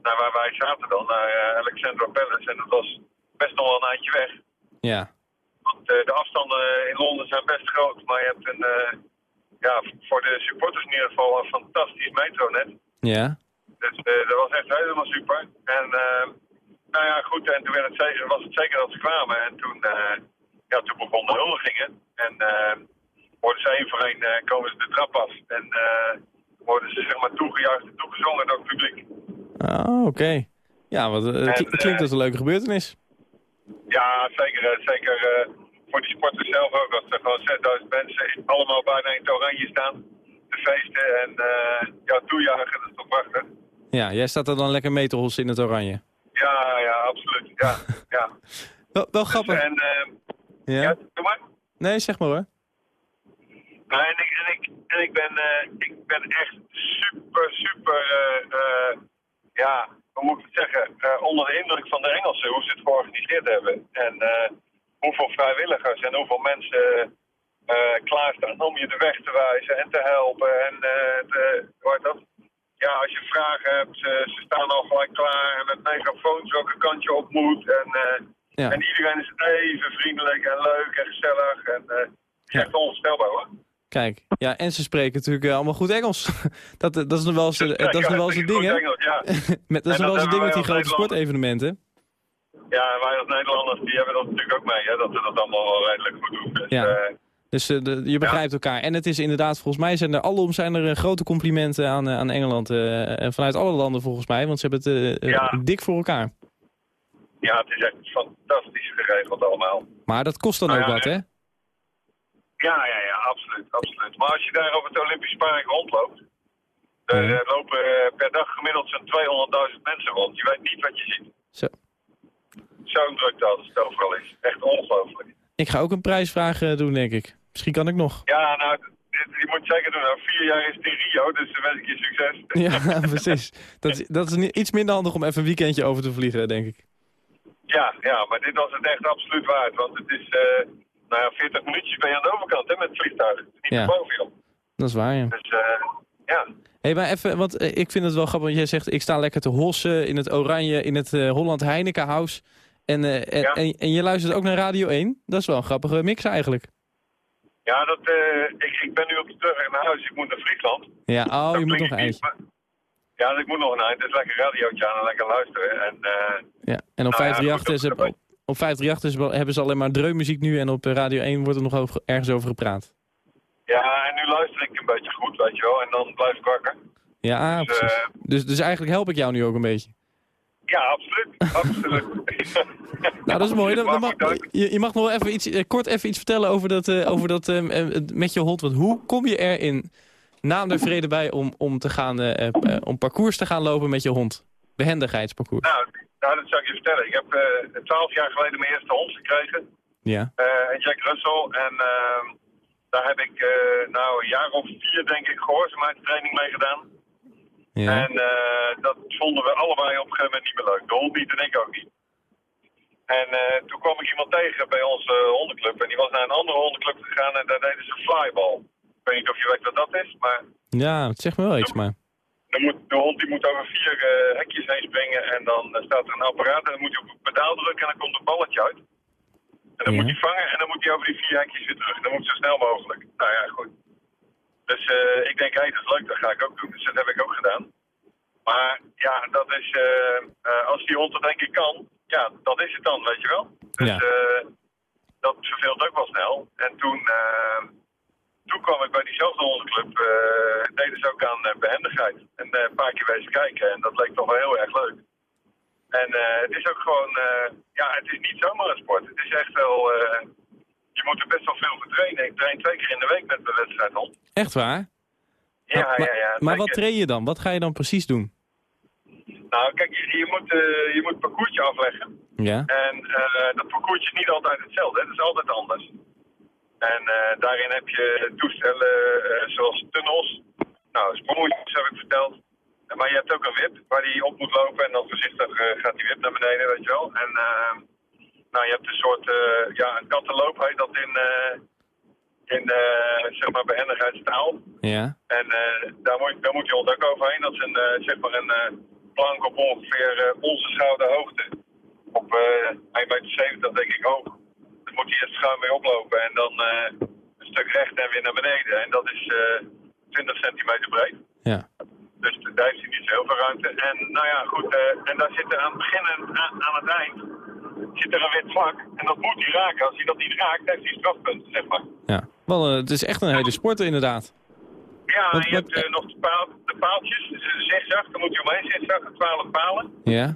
naar waar wij zaten dan, naar eh, Alexandra Palace. En dat was best nog wel een eindje weg. Ja. Want eh, de afstanden in Londen zijn best groot. Maar je hebt een, eh, ja, voor de supporters in ieder geval een fantastisch metronet. Ja. Dus dat was echt helemaal super. En nou ja, goed, en toen werd het zeker, was het zeker dat ze kwamen. En toen, ja, toen begonnen de huldigingen. En worden ze één voor één komen ze de trap af. En worden ze zeg maar toegejuicht en toegezongen door het publiek. Ah, oké. Ja, wat, eh, En, kli- klinkt als een leuke gebeurtenis. Ja, zeker. eh, zeker eh, voor die sporters zelf ook. Als er gewoon 6000 mensen allemaal bijna in het oranje staan. Te feesten en ja, toejuichen. Dat is toch prachtig. Ja, jij staat er dan lekker mee te hossen in het oranje. Ja, ja, absoluut. Ja, ja. Wel, wel Dus, grappig. en, ja, Ja? doe maar. Nee, zeg maar hoor. Nou, en ik, en ik, en ik, ben, ik ben echt super, super, ja, hoe moet ik het zeggen, eh, onder de indruk van de Engelsen, hoe ze het georganiseerd hebben. En eh, hoeveel vrijwilligers en hoeveel mensen eh klaarstaan om je de weg te wijzen en te helpen. En de, hoe heet dat? Ja, als je vragen hebt, ze, ze staan al gelijk klaar en met megafoons welke kant je op moet. En, Ja. en iedereen is even vriendelijk en leuk en gezellig. En het is Ja. echt onvoorstelbaar hoor. Kijk, ja, en ze spreken natuurlijk eh, allemaal goed Engels. dat, dat is nog wel eens, eh, dat is nog wel eens een ding, hè? Ja. Met, dat is nog wel eens een ding met die grote sportevenementen. ja, wij als Nederlanders die hebben dat natuurlijk ook mee, hè, dat we dat allemaal wel redelijk goed doen. Dus, Ja. eh, Dus de- je begrijpt elkaar. En het is inderdaad, volgens mij zijn er alom zijn er grote complimenten aan, aan Engeland. en vanuit alle landen volgens mij, want ze hebben het Ja. dik voor elkaar. ja, het is echt fantastisch geregeld allemaal. Maar dat kost dan Nou ook ja, wat, hè? Ja, ja, ja, absoluut, absoluut. Maar als je daar op het Olympisch Park rondloopt, Ja. eh, lopen eh, per dag gemiddeld zo'n 200.000 mensen rond. Je weet niet wat je ziet. Zo. Zo'n drukte als het overal is. Echt ongelooflijk. Ik ga ook een prijsvraag eh, doen, denk ik. Misschien kan ik nog. Ja, nou, je moet zeker doen. Nou, vier jaar is het in Rio, dus dan wens ik je succes. Ja, precies. Dat is, dat is iets minder handig om even een weekendje over te vliegen, denk ik. Ja, ja, maar dit was het echt absoluut waard. Want het is, nou ja, 40 minuutjes ben je aan de overkant hè, met het vliegtuig. Niet Ja. boven. Dat is waar, ja. Dus eh, ja. Hé, maar even, want eh, ik vind het wel grappig, want jij zegt... ik sta lekker te hossen in het oranje, in het eh, Holland Heineken House. En, eh, en, Ja. en, en je luistert ook naar Radio 1. Dat is wel een grappige mix eigenlijk. Ja, dat, ik, ik ben nu op de terugweg naar huis. Ik moet naar Friesland. Ja, oh, Dat je moet nog een Ja, dus ik moet nog een eind. Dus lekker radiootje aan en lekker luisteren. En, eh, Ja. En op Nou ja, 538, goed, is het- op 538 is wel- hebben ze alleen maar dreunmuziek nu... en op eh, Radio 1 wordt er nog over, ergens over gepraat. ja, en nu luister ik een beetje goed, weet je wel. En dan blijf ik wakker. Ja, Dus, precies. eh, Dus, dus eigenlijk help ik jou nu ook een beetje. Ja, absoluut. absoluut. Nou, dat is mooi. Dan, dan mag, je, je mag nog wel even iets, eh, kort even iets vertellen over dat, over dat ehm, eh, met je hond. Want hoe kom je erin, naam de vrede bij, om, om, te gaan, om parcours te gaan lopen met je hond? Behendigheidsparcours. nou, nou, dat zou ik je vertellen. Ik heb eh, twaalf jaar geleden mijn eerste hond gekregen. Ja. eh, een Jack Russell. En ehm, daar heb ik eh, nou een jaar of vier, denk ik, gehoorzaamheidstraining mee gedaan. ja. En eh, dat vonden we allebei op een gegeven moment niet meer leuk. De hond niet en ik ook niet. En eh, toen kwam ik iemand tegen bij onze hondenclub. En die was naar een andere hondenclub gegaan en daar deden ze flyball. Ik weet niet of je weet wat dat is, maar ja, het zegt me wel iets, maar... dan moet, de hond die moet over vier eh, hekjes heen springen. En dan eh, staat er een apparaat en dan moet je op het pedaal drukken en dan komt een balletje uit. En dan Ja. moet hij vangen en dan moet hij over die vier hekjes weer terug. Dan moet zo snel mogelijk. Nou ja, goed. Dus eh, ik denk, hé, dat is leuk, dat ga ik ook doen. Dus dat heb ik ook gedaan. Maar ja, dat is, als die hond dat denk ik kan, ja, dat is het dan, weet je wel. Dus Ja. dat verveelt ook wel snel. En toen, toen kwam ik bij diezelfde hondenclub, eh deden ze ook aan eh, behendigheid. En eh, een paar keer wezen kijken en dat leek toch wel heel erg leuk. En het is ook gewoon, ja, het is niet zomaar een sport. Het is echt wel, je moet er best wel veel voor trainen. Ik train twee keer in de week met mijn wedstrijdhond. Echt waar? Ja, ja, ja. Maar wat train je dan? Wat ga je dan precies doen? Nou, kijk, je, je moet, je moet een parcoursje afleggen. Ja? En dat parcoursje is niet altijd hetzelfde, het is altijd anders. En eh, daarin heb je toestellen eh, zoals tunnels, nou, sprongjes heb ik verteld. Maar je hebt ook een wip waar die op moet lopen en dan voorzichtig eh, gaat die wip naar beneden, weet je wel. En nou, je hebt een soort, ja, een kattenloop heet dat in, in zeg maar, behendigheidstaal. Ja. En daar, moet, daar moet je ons ook overheen. Dat is een, zeg maar een plank op ongeveer onze schouderhoogte. Op eh 1,70 meter denk ik hoog. Moet hij eerst schuin mee oplopen en dan eh, een stuk recht en weer naar beneden. En dat is eh 20 centimeter breed. Ja. Dus daar heeft hij niet zo heel veel ruimte. En nou ja, goed. eh, en daar zit er aan het begin en aan, het eind zit er een wit vlak. En dat moet hij raken. Als hij dat niet raakt, heeft hij strafpunten, zeg maar. ja. Wel, eh, het is echt een hele sport inderdaad. Ja, Wat- en je wat- hebt eh, nog de, paal, de paaltjes. Dus een zigzag, daar moet je omheen zigzaggen. 12 palen. Ja.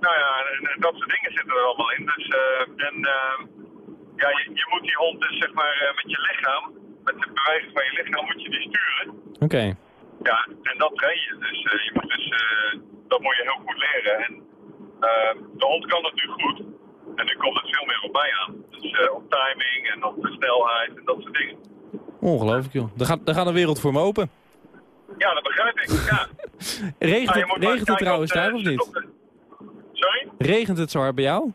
Nou ja, en, en dat soort dingen zitten er allemaal in. Dus, eh, en eh, ja, je, je moet die hond dus zeg maar eh, met je lichaam, met de beweging van je lichaam, moet je die sturen. Oké. Ja, en dat train je. Dus eh, je moet dus, eh, dat moet je heel goed leren. En de hond kan het nu goed. En nu komt het veel meer op mij aan. Dus op timing en op de snelheid en dat soort dingen. Ongelooflijk joh. Daar gaat, daar gaat een wereld voor me open. Ja, dat begrijp ik. Ja. Regent Nou, je het, maar regent het trouwens daar of niet? Sorry? Regent het zo hard bij jou?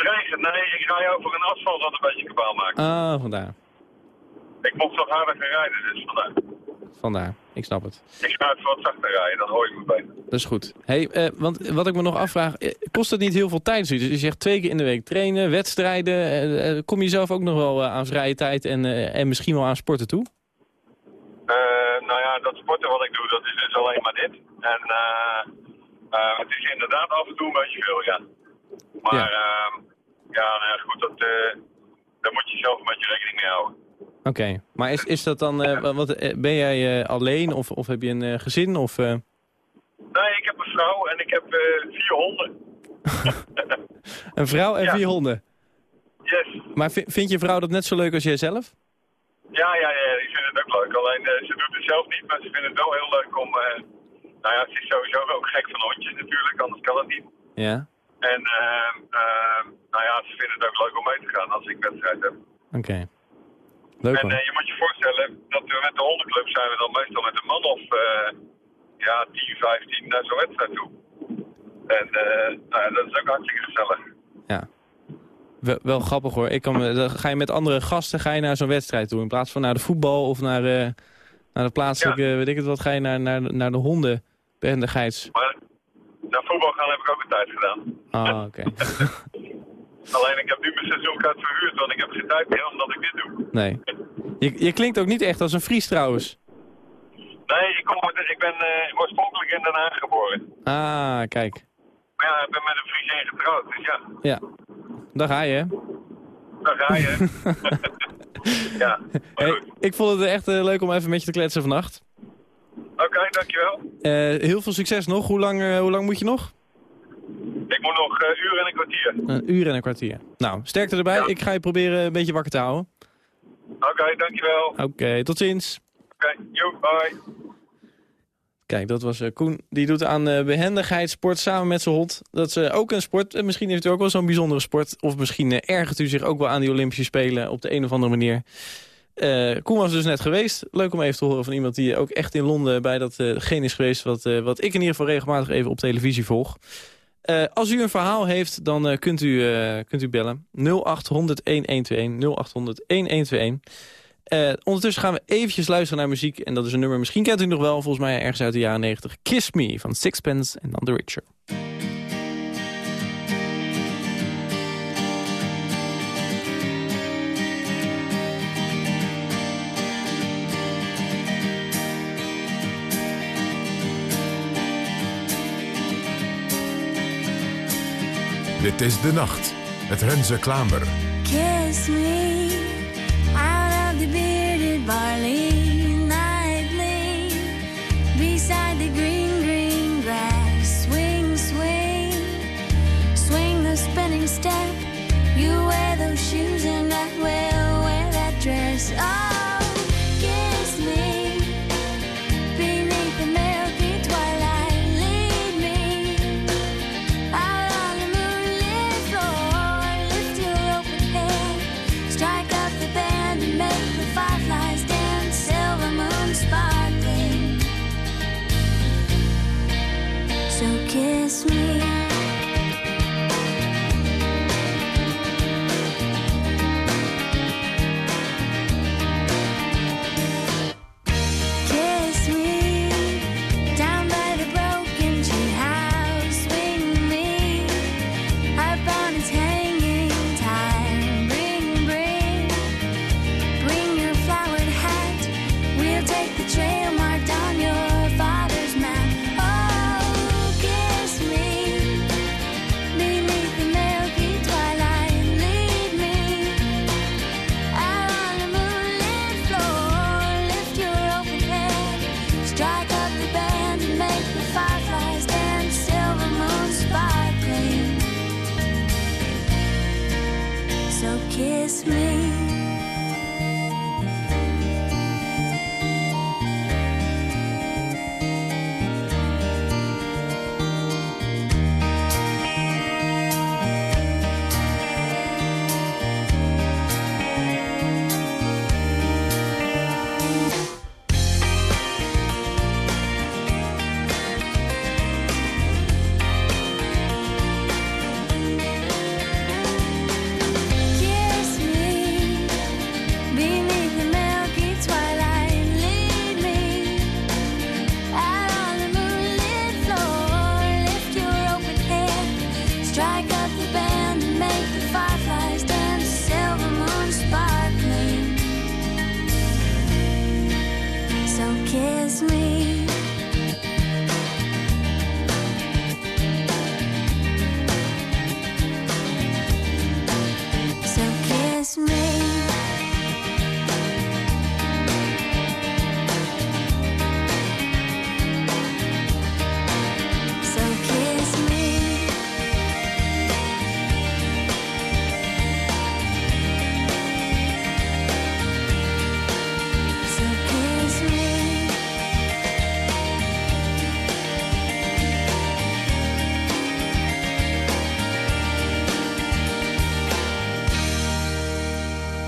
Het regent? Nee, ik rij over een asfalt dat een beetje kabaal maakt. Ah, vandaar. Ik mocht wat harder gaan rijden, dus vandaar. Vandaar. Ik snap het. Ik ga even wat zachter rijden, dan hoor je me beter. Dat is goed. Hey, eh, want wat ik me nog afvraag, eh, kost het niet heel veel tijd? Dus je zegt twee keer in de week trainen, wedstrijden. eh, kom je zelf ook nog wel aan vrije tijd en, en misschien wel aan sporten toe? Nou ja, dat sporten wat ik doe, dat is dus alleen maar dit. En het is inderdaad af en toe een beetje veel, ja. Maar Ja. Ja, nou ja, goed, dat, eh, daar moet je zelf een beetje rekening mee houden. Oké, maar is, is dat dan, eh, wa- wat, eh, ben jij alleen of, of heb je een gezin? Of, Nee, ik heb een vrouw en ik heb vier honden. een vrouw en Ja. vier honden? Yes. Maar vi- vind je vrouw dat net zo leuk als jij zelf? Ja, ja, ja, ik vind het ook leuk. Alleen ze doet het zelf niet, maar ze vindt het wel heel leuk om... nou ja, ze is sowieso ook gek van hondjes natuurlijk, anders kan het niet. Ja. En eh, eh, nou ja, ze vinden het ook leuk om mee te gaan als ik wedstrijd heb. Oké. Leuk En eh, je moet je voorstellen dat we met de hondenclub zijn we dan meestal met een man of eh, ja, 10, 15 naar zo'n wedstrijd toe. En eh, nou ja, dat is ook hartstikke gezellig. Ja. Wel, wel grappig hoor. Ik kan, dan ga je met andere gasten ga je naar zo'n wedstrijd toe. In plaats van naar de voetbal of naar, eh, naar de plaatselijke, weet ik het wat, ga je naar, naar, naar de hondenbehendigheids. Maar gaan heb ik ook een tijd gedaan. Ah, oké. Alleen ik heb nu mijn seizoenkaart verhuurd, want ik heb geen tijd meer omdat ik dit doe. Nee. Je, je klinkt ook niet echt als een Fries trouwens. Nee, ik, kom ik ben eh, oorspronkelijk in Den Haag geboren. Ah, kijk. Maar ja, ik ben met een Fries getrouwd, dus ja, Ja. Daar ga je, hè? daar ga je. ja, Hey, goed. ik vond het echt eh, leuk om even met je te kletsen vannacht. Oké, dankjewel. Eh, heel veel succes nog. Hoe lang, hoe lang moet je nog? Ik moet nog een uur en een kwartier. Een uur en een kwartier. Nou, sterkte erbij. Ja. Ik ga je proberen een beetje wakker te houden. Oké, dankjewel. Oké, tot ziens. Oké, joe, bye. Kijk, dat was eh, Koen. Die doet aan uh, behendigheidssport samen met zijn hond. Dat is eh, ook een sport. En misschien heeft u ook wel zo'n bijzondere sport. Of misschien eh, ergert u zich ook wel aan die Olympische Spelen op de een of andere manier. Uh, Koen was dus net geweest. Leuk om even te horen van iemand die ook echt in Londen bij datgene is geweest... Wat, wat ik in ieder geval regelmatig even op televisie volg. Uh, als u een verhaal heeft, dan uh, kunt, u, uh, kunt u bellen. 0800-1121, 0800-1121. Uh, ondertussen gaan we eventjes luisteren naar muziek. En dat is een nummer, misschien kent u nog wel, volgens mij ergens uit de jaren 90. Kiss Me van Sixpence en dan The Richer. Dit is De Nacht met Renze Klamer. Kiss me out of the bearded barley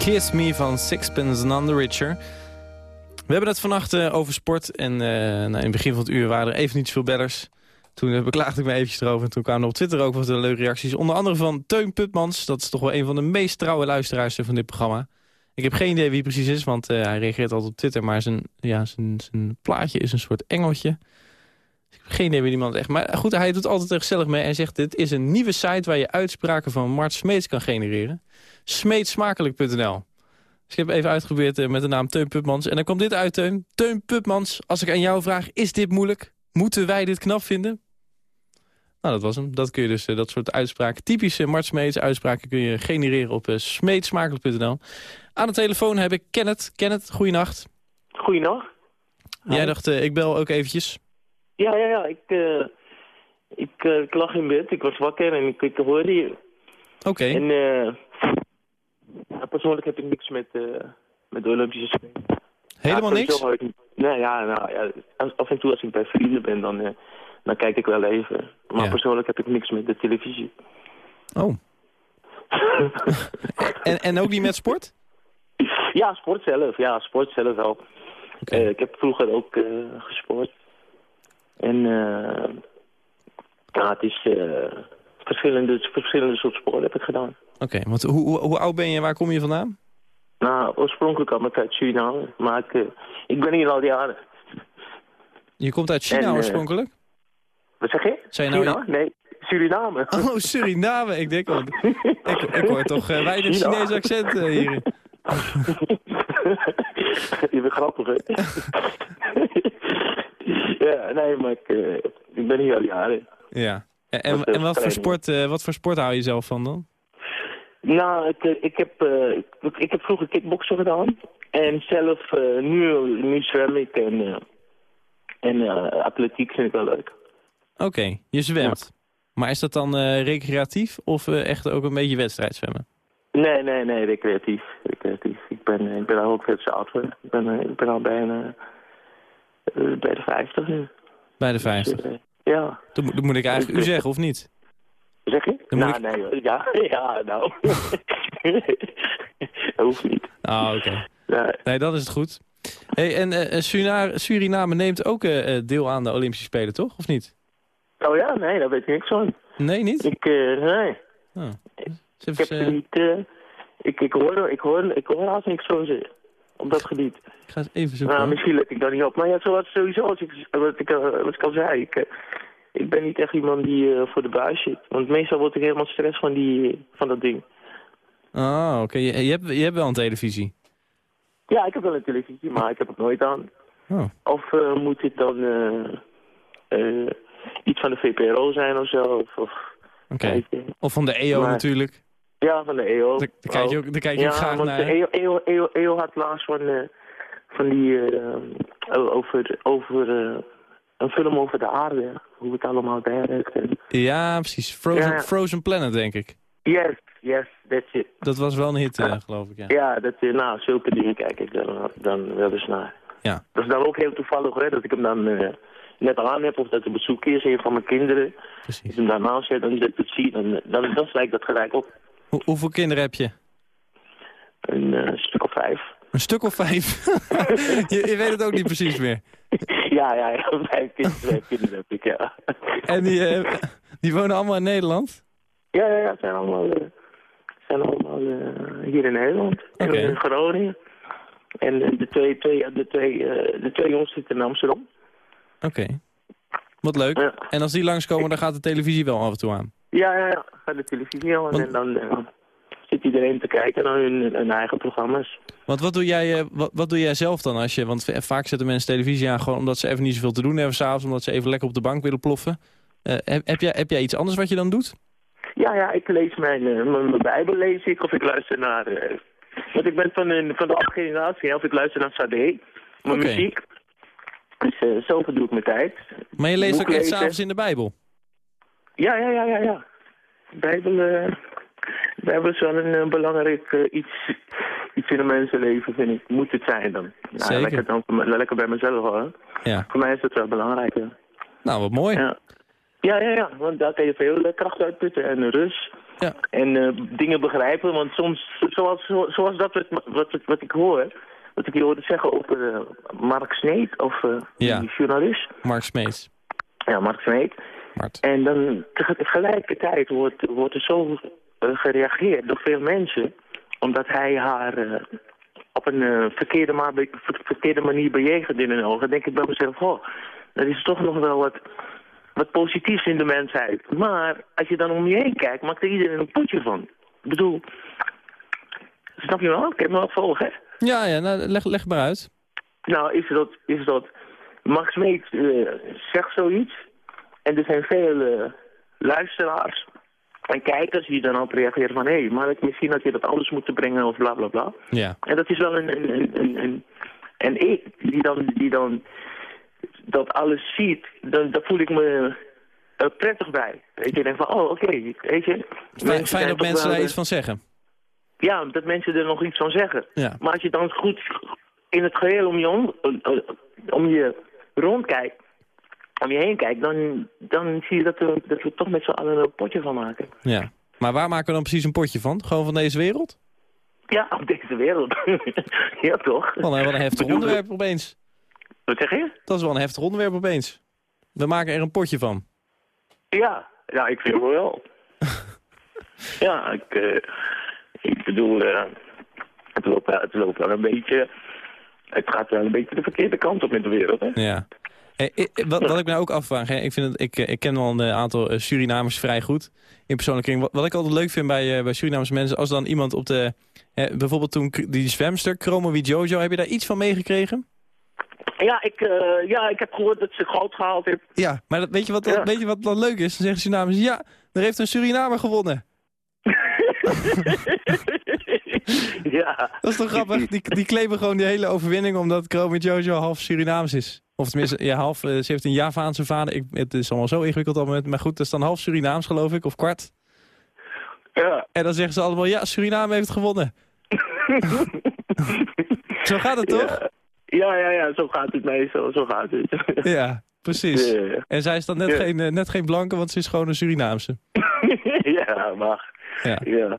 Kiss Me van Sixpence None the Richer. We hebben het vannacht eh, over sport. En eh, nou, in het begin van het uur waren er even niet zoveel bellers. Toen eh, beklaagde ik me eventjes erover. En toen kwamen er op Twitter ook wat leuke reacties. Onder andere van Teun Putmans. Dat is toch wel een van de meest trouwe luisteraars van dit programma. Ik heb geen idee wie precies is, want hij reageert altijd op Twitter. Maar zijn, ja, zijn, zijn plaatje is een soort engeltje. Geen idee wie die man echt. Maar goed, hij doet altijd er gezellig mee. En zegt, dit is een nieuwe site waar je uitspraken van Mart Smeets kan genereren. Smeetsmakelijk.nl dus ik heb even uitgeprobeerd eh, met de naam Teun Putmans. En dan komt dit uit, Teun. Teun Putmans, als ik aan jou vraag, is dit moeilijk? Moeten wij dit knap vinden? Nou, dat was hem. Dat kun je dus, eh, dat soort uitspraken, typische Mart Smeets uitspraken... kun je genereren op uh, smeetsmakelijk.nl. Aan de telefoon heb ik Kenneth. Kenneth, goeienacht. Goeienacht. Jij dacht, eh, ik bel ook eventjes. Ja, ja, ja. Ik, eh, ik, ik lag in bed. Ik was wakker en ik, ik hoorde je. Oké, En eh, persoonlijk heb ik niks met, met de Olympische Spelen. helemaal Ja, niks? ik- Nee, ja, nou, ja, af en toe als ik bij vrienden ben, dan, dan kijk ik wel even. Maar Ja. persoonlijk heb ik niks met de televisie. Oh. en, en ook niet met sport? ja, sport zelf. Ja, sport zelf wel. Ik heb vroeger ook gesport. En eh ja, het is eh, verschillende, verschillende soort sporten heb ik gedaan. Oké, want hoe, hoe, hoe oud ben je en waar kom je vandaan? Nou, oorspronkelijk kwam ik uit Suriname, maar ik, eh, ik ben hier al jaren. Je komt uit China En, oorspronkelijk? Wat zeg je? Zei je nou- China? Nee, Suriname. Oh, Suriname. Ik denk, al, ik, ik hoor toch eh, weinig. Chinees accent hier. Je bent grappig, hè? Ja, nee, maar ik, eh, ik ben hier al jaren. Ja. En, en, Wat, eh, en wat, voor sport, eh, wat voor sport hou je zelf van dan? Nou, ik, ik, heb, eh, ik, ik heb vroeger kickboksen gedaan. En zelf, nu, nu zwem ik en, en atletiek vind ik wel leuk. Oké, je zwemt. Maar is dat dan recreatief of echt ook een beetje wedstrijdzwemmen? Nee, nee, nee, recreatief. recreatief. Ik ben, ik ben al ook veel oud voor. Ik ben, ik ben al bijna bij de 50 nu. Bij de 50. Dus, eh, ja. Dat, moet- dat moet ik eigenlijk u zeggen, of niet? Zeg je? Dan nou, nee, hoor. ja, ja, nou. dat hoeft niet. Ah, oké. Nee. Nee, dan is het goed. Hey, en eh, Surina- Suriname neemt ook eh, eh, deel aan de Olympische Spelen, toch? Of niet? Oh ja, nee, daar weet ik niks van. Nee, niet? Ik, eh, nee. Oh. Eens Ik heb eh, niet, eh, ik, ik hoor, ik hoor, ik hoor haast niks van ze. Op dat gebied. ik ga eens even zoeken. Nou, misschien let ik daar niet op. Maar ja, zoals sowieso, als ik, wat, ik, eh, wat ik al zei, ik, eh, ik ben niet echt iemand die eh, voor de buis zit. Want meestal word ik helemaal stress van, die, van dat ding. Ah, oké. Je, je, hebt, je hebt wel een televisie. Ja, ik heb wel een televisie, maar ik heb het nooit aan. Oh. Of moet dit dan eh, eh, iets van de VPRO zijn of zo? Of, of. Of van de EO Maar- natuurlijk. Ja, van de EO. Daar, kijk je ook, daar kijk je ja, ook graag want naar. de EO, EO, EO, EO had laatst van, eh, van die, o- over, over eh, een film over de aarde. Hoe het allemaal werkt. En, Ja, precies. Frozen, Ja. Frozen Planet, denk ik. yes, yes, that's it. Dat was wel een hit, eh, geloof ik, ja. Ja, dat, nou, zulke dingen kijk ik dan, dan wel eens naar. Ja. Dat is dan ook heel toevallig, hè, dat ik hem dan net aan heb of dat er bezoek is, een van mijn kinderen. Als ik Precies. hem daarnaast zet en dat ik het zie, dan, dan, dan dat gelijk op. Hoe- hoeveel kinderen heb je? Een eh, stuk of vijf. Een stuk of vijf? je, je weet het ook niet precies meer. ja, ja, ja, vijf kinderen, vijf kinderen heb ik, ja. En die, eh, die wonen allemaal in Nederland? Ja, ja, ja, zijn allemaal, eh, zijn allemaal hier in Nederland. Oké. In Groningen. En de twee, twee, de twee, de twee jongens zitten in Amsterdam. Oké. Wat leuk. Ja. En als die langskomen, dan gaat de televisie wel af en toe aan. Ja, ja. Gaat de televisie aan en dan eh, zit iedereen te kijken naar hun, hun eigen programma's. Want wat doe, jij, eh, wat, wat doe jij zelf dan? Als je, want va- vaak zetten mensen televisie aan gewoon omdat ze even niet zoveel te doen hebben s'avonds. Omdat ze even lekker op de bank willen ploffen. Eh, heb, heb, jij, heb jij iets anders wat je dan doet? Ja, ja, ik lees mijn, mijn, mijn Bijbel lees ik of ik luister naar... want ik ben van, een, van de oude generatie, hè, of ik luister naar Sade, mijn muziek. Dus zo doe ik mijn tijd. Maar je leest Boek ook echt s'avonds in de Bijbel? Ja, ja, ja, ja, ja. Bijbel, eh, Bijbel is wel een eh, belangrijk eh, iets, iets in een mensenleven, vind ik. Moet het zijn dan. Nou, Zeker. Lekker, dan lekker bij mezelf hoor. Ja. Voor mij is dat wel belangrijk. Nou, wat mooi. ja, ja, ja, ja, want daar kan je veel kracht uitputten en rust. Ja. En dingen begrijpen, want soms, zoals, zo- zoals dat wat, wat, wat ik hoor, wat ik je hoorde zeggen over Mark Sneed, of Ja. die journalist. Mark Smeets. Ja, Mark Sneed. En dan tegelijkertijd wordt, wordt er zo eh, gereageerd door veel mensen, omdat hij haar eh, op een eh, verkeerde, ma verkeerde manier bejegent in hun ogen. Dan denk ik bij mezelf, oh, dat is toch nog wel wat, wat positiefs in de mensheid. Maar als je dan om je heen kijkt, maakt er iedereen een potje van. Ik bedoel, snap je wel? Ik heb me wel volgen, hè? Ja, ja nou, leg, leg maar uit. Nou, is dat, is dat Max Meet zegt zoiets. En er zijn veel eh, luisteraars en kijkers die dan op reageren van... hé, hey, maar misschien had je dat anders moeten brengen of bla bla bla. Ja. En dat is wel een... een, een, een, en ik, die dan, die dan dat alles ziet, dan, dan voel ik me prettig bij. Weet je, ik denk van, oh, oké, weet je... Fijn, fijn dat mensen daar eh, iets van zeggen. Ja, dat mensen er nog iets van zeggen. Ja. Maar als je dan goed in het geheel om je, om, eh, om je rondkijkt, om je heen kijkt, dan, dan zie je dat we, dat we toch met z'n allen een potje van maken. ja. Maar waar maken we dan precies een potje van? Gewoon van deze wereld? Ja, op deze wereld. ja, toch? Wel een, wat een heftig Bedoel- onderwerp opeens. Wat zeg je? Dat is wel een heftig onderwerp opeens. We maken er een potje van. Ja, ja, ik vind het wel. ja, ik, eh, ik bedoel, eh, het, loopt, wel- het loopt wel een beetje, het gaat wel een beetje de verkeerde kant op in de wereld, hè? Ja. Eh, eh, eh, wat, wat ik mij ook afvraag, hè, ik, vind het, ik, ik ken wel een aantal Surinamers vrij goed in persoonlijke kring. Wat, wat ik altijd leuk vind bij, eh, bij Surinaamse mensen, als dan iemand op de, eh, bijvoorbeeld toen die zwemster, Chromo Jojo, heb je daar iets van meegekregen? Ja, ik, ja, ik heb gehoord dat ze goud gehaald heeft. Ja, maar dat, weet, je wat, Ja. weet je wat dan leuk is? Dan zeggen Surinamers, ja, er heeft een Surinamer gewonnen. ja. Dat is toch grappig? Die, die claimen gewoon die hele overwinning omdat Chromo Jojo half Surinaams is. Of tenminste, ja, half, eh, ze heeft een Javaanse vader. Ik, het is allemaal zo ingewikkeld allemaal. Maar goed, dat is dan half Surinaams geloof ik, of kwart. Ja. En dan zeggen ze allemaal, ja, Suriname heeft gewonnen. Zo gaat het toch? Ja, ja, ja, zo gaat het meestal, zo gaat het. Ja, precies. Ja. En zij is dan net, geen, eh, net geen blanke, want ze is gewoon een Surinaamse. ja, maar, Ja, ja.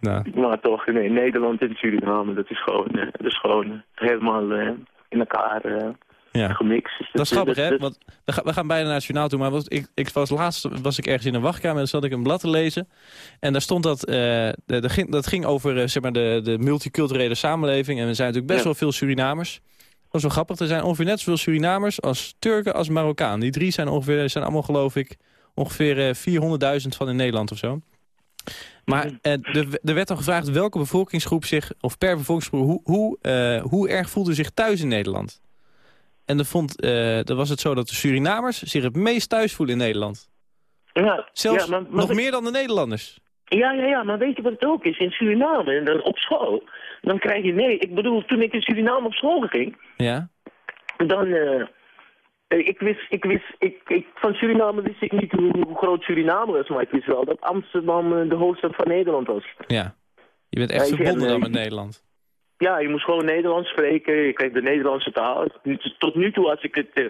nou, Maar toch, nee, Nederland en Suriname, dat is gewoon, eh, dat is gewoon helemaal eh, in elkaar eh, ja. gemixt. Dus Dat is grappig, hè? Want we, gaan we gaan bijna naar het journaal toe. Maar was, ik, ik was laatst was ik ergens in een wachtkamer en zat ik een blad te lezen. En daar stond dat, de, de ging, dat ging over zeg maar de, de multiculturele samenleving. En er zijn natuurlijk best Ja. wel veel Surinamers. Dat is wel grappig. Er zijn ongeveer net zoveel Surinamers als Turken als Marokkaan. Die drie zijn ongeveer, zijn allemaal geloof ik ongeveer eh, 400.000 van in Nederland of zo. Maar Mhm. eh, er er werd dan gevraagd welke bevolkingsgroep zich, of per bevolkingsgroep, hoe, hoe, eh, hoe erg voelde zich thuis in Nederland? En dan, vond, eh, dan was het zo dat de Surinamers zich het meest thuis voelen in Nederland. ja, Zelfs ja, maar, maar nog meer dan de Nederlanders. Ja, ja, ja, maar weet je wat het ook is? In Suriname, en dan op school, dan krijg je... Nee, ik bedoel, toen ik in Suriname op school ging, Ja, dan, eh, Eh, Ik wist, ik wist, ik, ik, van Suriname wist ik niet hoe, hoe groot Suriname was, maar ik wist wel dat Amsterdam eh, de hoofdstad van Nederland was. Ja. Je bent echt Ja, verbonden dan eh, met Nederland. Ja, je moest gewoon Nederlands spreken, je kreeg de Nederlandse taal. Tot nu toe als ik het, eh,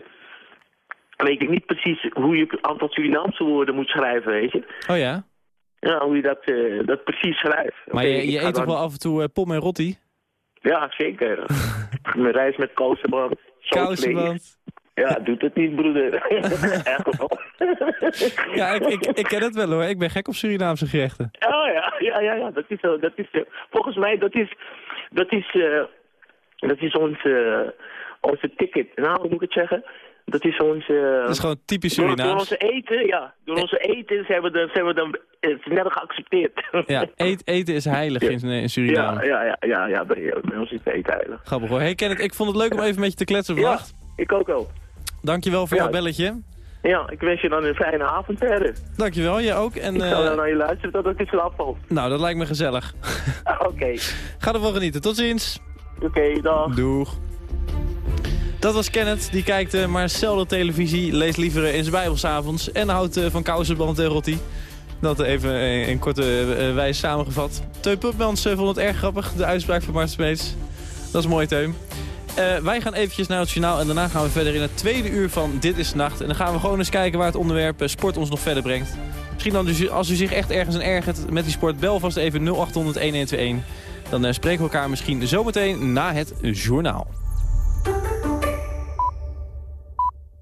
weet ik niet precies hoe je het aantal Surinaamse woorden moet schrijven, weet je. Oh ja? Ja, hoe je dat, eh, dat precies schrijft. Maar je, eet toch dan- wel af en toe eh, pom en rotti? Ja, zeker. Mijn reis met kousenband. Kousenband. Ja, doet het niet, broeder. Echt wel. Ja, ik, ik, ik ken het wel hoor. Ik ben gek op Surinaamse gerechten. Ja, ja, ja, ja, ja, dat is zo. Dat is, eh, volgens mij, dat is, dat is, eh, dat is onze, onze ticket. Nou, hoe moet ik het zeggen? Dat is onze... Dat is gewoon typisch door, door Surinaams. onze eten, ja. Door onze eten zijn we dan, zijn we dan eh, sneller geaccepteerd. Ja, eet, eten is heilig in, in Suriname. ja, ja, ja, ja, ja, bij, bij ons is het eten heilig. Grappig hoor. Hey Kenneth, ik vond het leuk om even met je te kletsen Ja, vannacht. Ik ook al. Dankjewel voor Ja. jouw belletje. Ja, ik wens je dan een fijne avond verder. Dankjewel, jij ook. En, Ik zal eh, dan naar je luisteren totdat ik in slaap val. nou, dat lijkt me gezellig. Oké, Ga ervan genieten. Tot ziens. oké, dag. Doeg. Dat was Kenneth. Die kijkt eh, maar zelden televisie. Leest liever eh, in zijn bijbel 's avonds. En houdt eh, van kousenband en rotti. Dat even eh, in korte eh, wijze samengevat. Teun Pupmans eh, vond het erg grappig. De uitspraak van Mart Smeets. Dat is mooi, Teun. Eh, wij gaan eventjes naar het journaal en daarna gaan we verder in het tweede uur van Dit is Nacht. En dan gaan we gewoon eens kijken waar het onderwerp eh, sport ons nog verder brengt. Misschien dan dus, als u zich echt ergens aan ergert met die sport, bel vast even 0800 1121. Dan eh, spreken we elkaar misschien zometeen na het journaal.